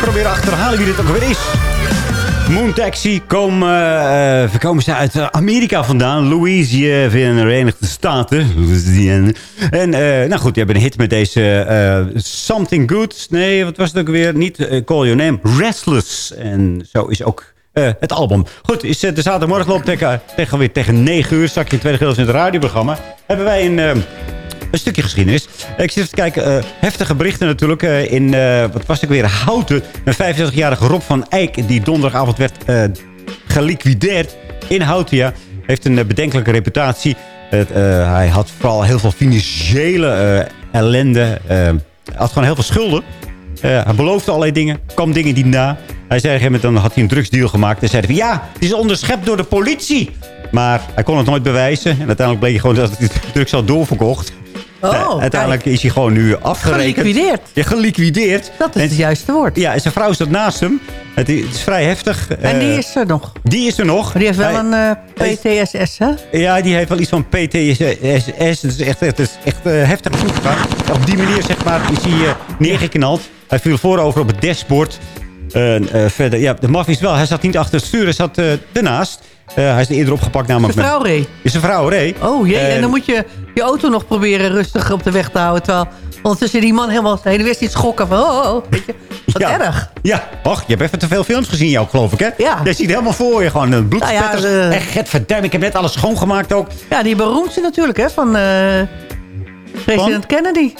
probeer achterhalen wie dit ook weer is. Moon Taxi komen, eh, komen ze uit eh, Amerika vandaan. Louisiana, in de Verenigde Staten. En eh, nou goed, die hebben een hit met deze Something Good. Nee, wat was het ook weer? Niet Call Your Name. Restless. En zo is ook het album. Goed, is de zaterdagmorgen loopt tegen, tegen, weer tegen 9 uur. Straks in het tweede gedeelte in het radioprogramma. Hebben wij een... een stukje geschiedenis. Ik zit even te kijken. eh, heftige berichten natuurlijk. eh, in, eh, wat was ik weer? Houten. Een 65-jarige Rob van Eyck. Die donderdagavond werd geliquideerd. In Houten, ja. Heeft een bedenkelijke reputatie. Hij had vooral heel veel financiële ellende. Had gewoon heel veel schulden. Hij beloofde allerlei dingen. kwam dingen die na. Hij zei dan had hij een drugsdeal gemaakt. En zei hij ja, het is onderschept door de politie. Maar hij kon het nooit bewijzen. En uiteindelijk bleek hij gewoon dat hij drugs had doorverkocht. Oh, Eh, uiteindelijk is hij gewoon nu afgerekend. Geliquideerd. Ja, geliquideerd. Dat is het juiste woord. Ja, en zijn vrouw zat naast hem. Het is, het is vrij heftig. En die Eh, is er nog. die is er nog. Die heeft wel Hij- een eh, PTSS, hè? Ja, die heeft wel iets van PTSS. Het is echt, het is echt eh, heftig toegegaan. Op die manier zeg maar, is hij neergeknald. Hij viel voorover op het dashboard. Eh, verder, ja, de maf is wel. Hij zat niet achter het stuur, hij zat eh, ernaast. Eh, hij is er eerder opgepakt namelijk. Zijn vrouw reed. Is zijn vrouw reed. Oh jee, en dan moet je je auto nog proberen rustig op de weg te houden. Terwijl ondertussen die man helemaal de hele wedstrijd schokken van... Oh, oh, weet je, wat ja. erg. Ja, wacht, je hebt even te veel films gezien, jou, geloof ik, hè? Ja. Je ziet helemaal voor je gewoon een bloedspetters. Nou ja, eh, Echt, ik heb net alles schoongemaakt ook. Ja, die beroemdste natuurlijk, hè, van president Kennedy.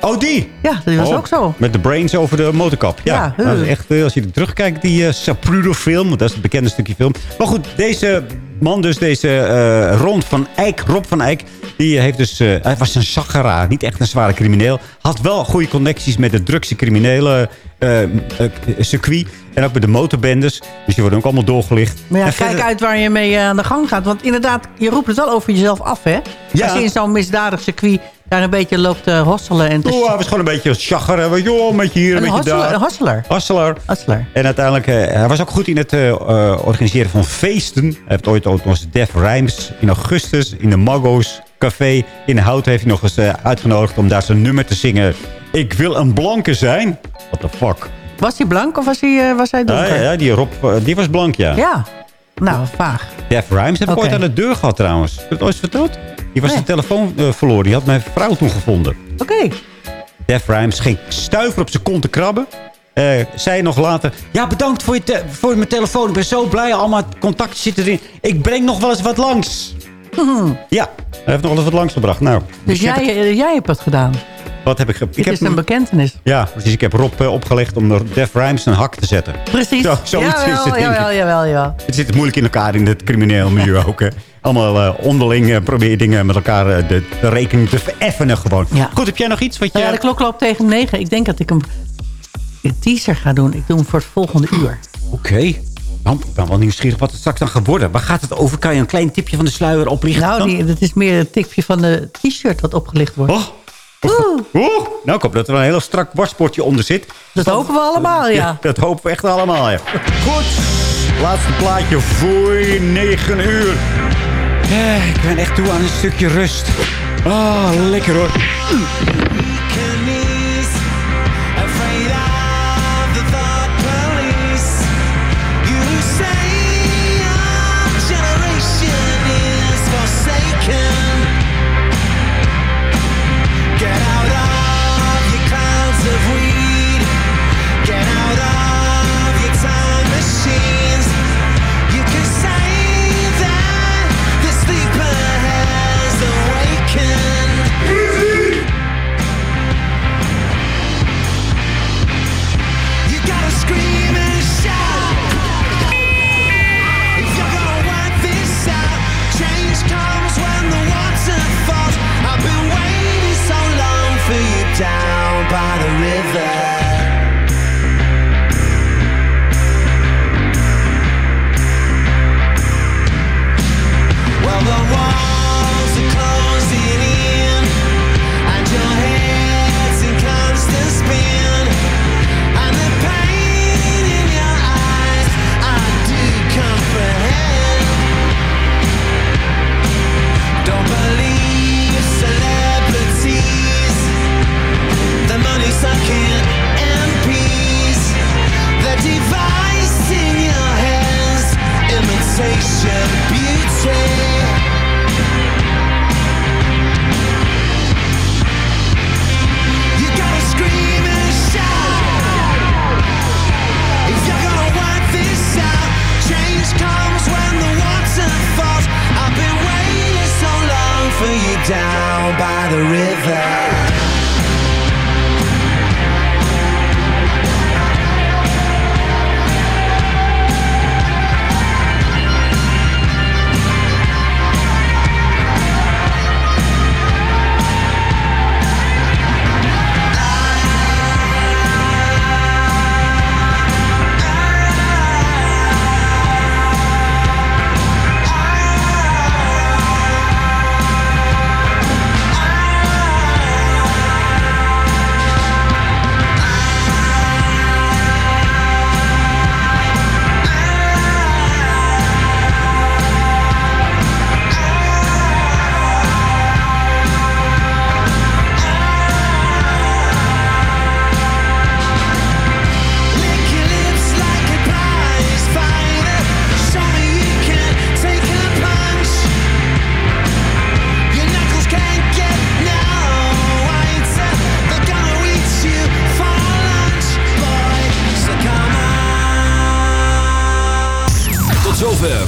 Oh, die? Ja, die was Oh, ook zo. Met de brains over de motorkap. Ja, Ja, dat is echt, eh, als je er terugkijkt, die uh, Sapruder-film. want Dat is het bekende stukje film. Maar goed, deze man dus, deze eh Rond van Eyck, Rob van Eyck... die heeft dus, eh, hij was een zaggeraar, niet echt een zware crimineel. Had wel goede connecties met de drugse criminele eh, eh, circuit. En ook met de motorbendes. Dus die worden ook allemaal doorgelicht. Maar ja, En kijk verder- uit waar je mee eh, aan de gang gaat. Want inderdaad, je roept het wel over jezelf af, hè? Ja. Als je in zo'n misdadig circuit daar een beetje loopt te hosselen. En te Oh, hij was gewoon een beetje chagger. je, Joh, een beetje hier, een, Een beetje daar. een hosselaar. Hasselaar. Hasselaar. En uiteindelijk, eh, hij was ook goed in het eh, eh, organiseren van feesten. Hij heeft ooit ook nog eens Def Rhymes in augustus in de Maggo's Café in Hout heeft hij nog eens eh, uitgenodigd om daar zijn nummer te zingen. Ik wil een blanke zijn. What the fuck? Was hij blank of was hij, eh, was hij Ja, donker? ja, die Rob, eh, die was blank, ja. Ja. Nou, vaag. Def Rhymes heb ik ooit aan de deur gehad trouwens. Heb je het ooit verteld? Die was zijn telefoon eh, verloren. Die had mijn vrouw toen gevonden. Oké. Def Rhymes geen stuiver op zijn kont te krabben. eh, zei nog later... Ja, bedankt voor, je voor mijn telefoon. Ik ben zo blij. Allemaal contacten zitten erin. Ik breng nog wel eens wat langs. Ja, hij heeft nog wel eens wat langs gebracht. Nou, Dus jij, eh, jij hebt het gedaan. Wat heb ik... Ik Het heb is een bekentenis. Ja, precies. Ik heb Rob eh, opgelegd om de Def Rhymes een hak te zetten. Precies. Zo, zoiets is het, jawel, jawel, jawel. Het zit moeilijk in elkaar in het crimineel milieu ook. Hè. Allemaal eh, onderling eh, probeer je dingen met elkaar de, de rekening te vereffenen gewoon. Goed, heb jij nog iets wat je... Nou ja, de klok loopt tegen negen. Ik denk dat ik een, een teaser ga doen. Ik doe hem voor het volgende uur. Oké. Nou, ik ben wel nieuwsgierig wat het straks dan gaat worden. Waar gaat het over? Kan je een klein tipje van de sluier oplichten? Nou, die, dat is meer een tipje van de t-shirt wat opgelicht wordt. Oh. Oeh. Nou, ik hoop dat er een heel strak wasbordje onder zit. Dat hopen we allemaal, ja. dat hopen we echt allemaal, ja. Goed. Laatste plaatje voor 9 uur. Eh, ik ben echt toe aan een stukje rust. Ah, lekker hoor.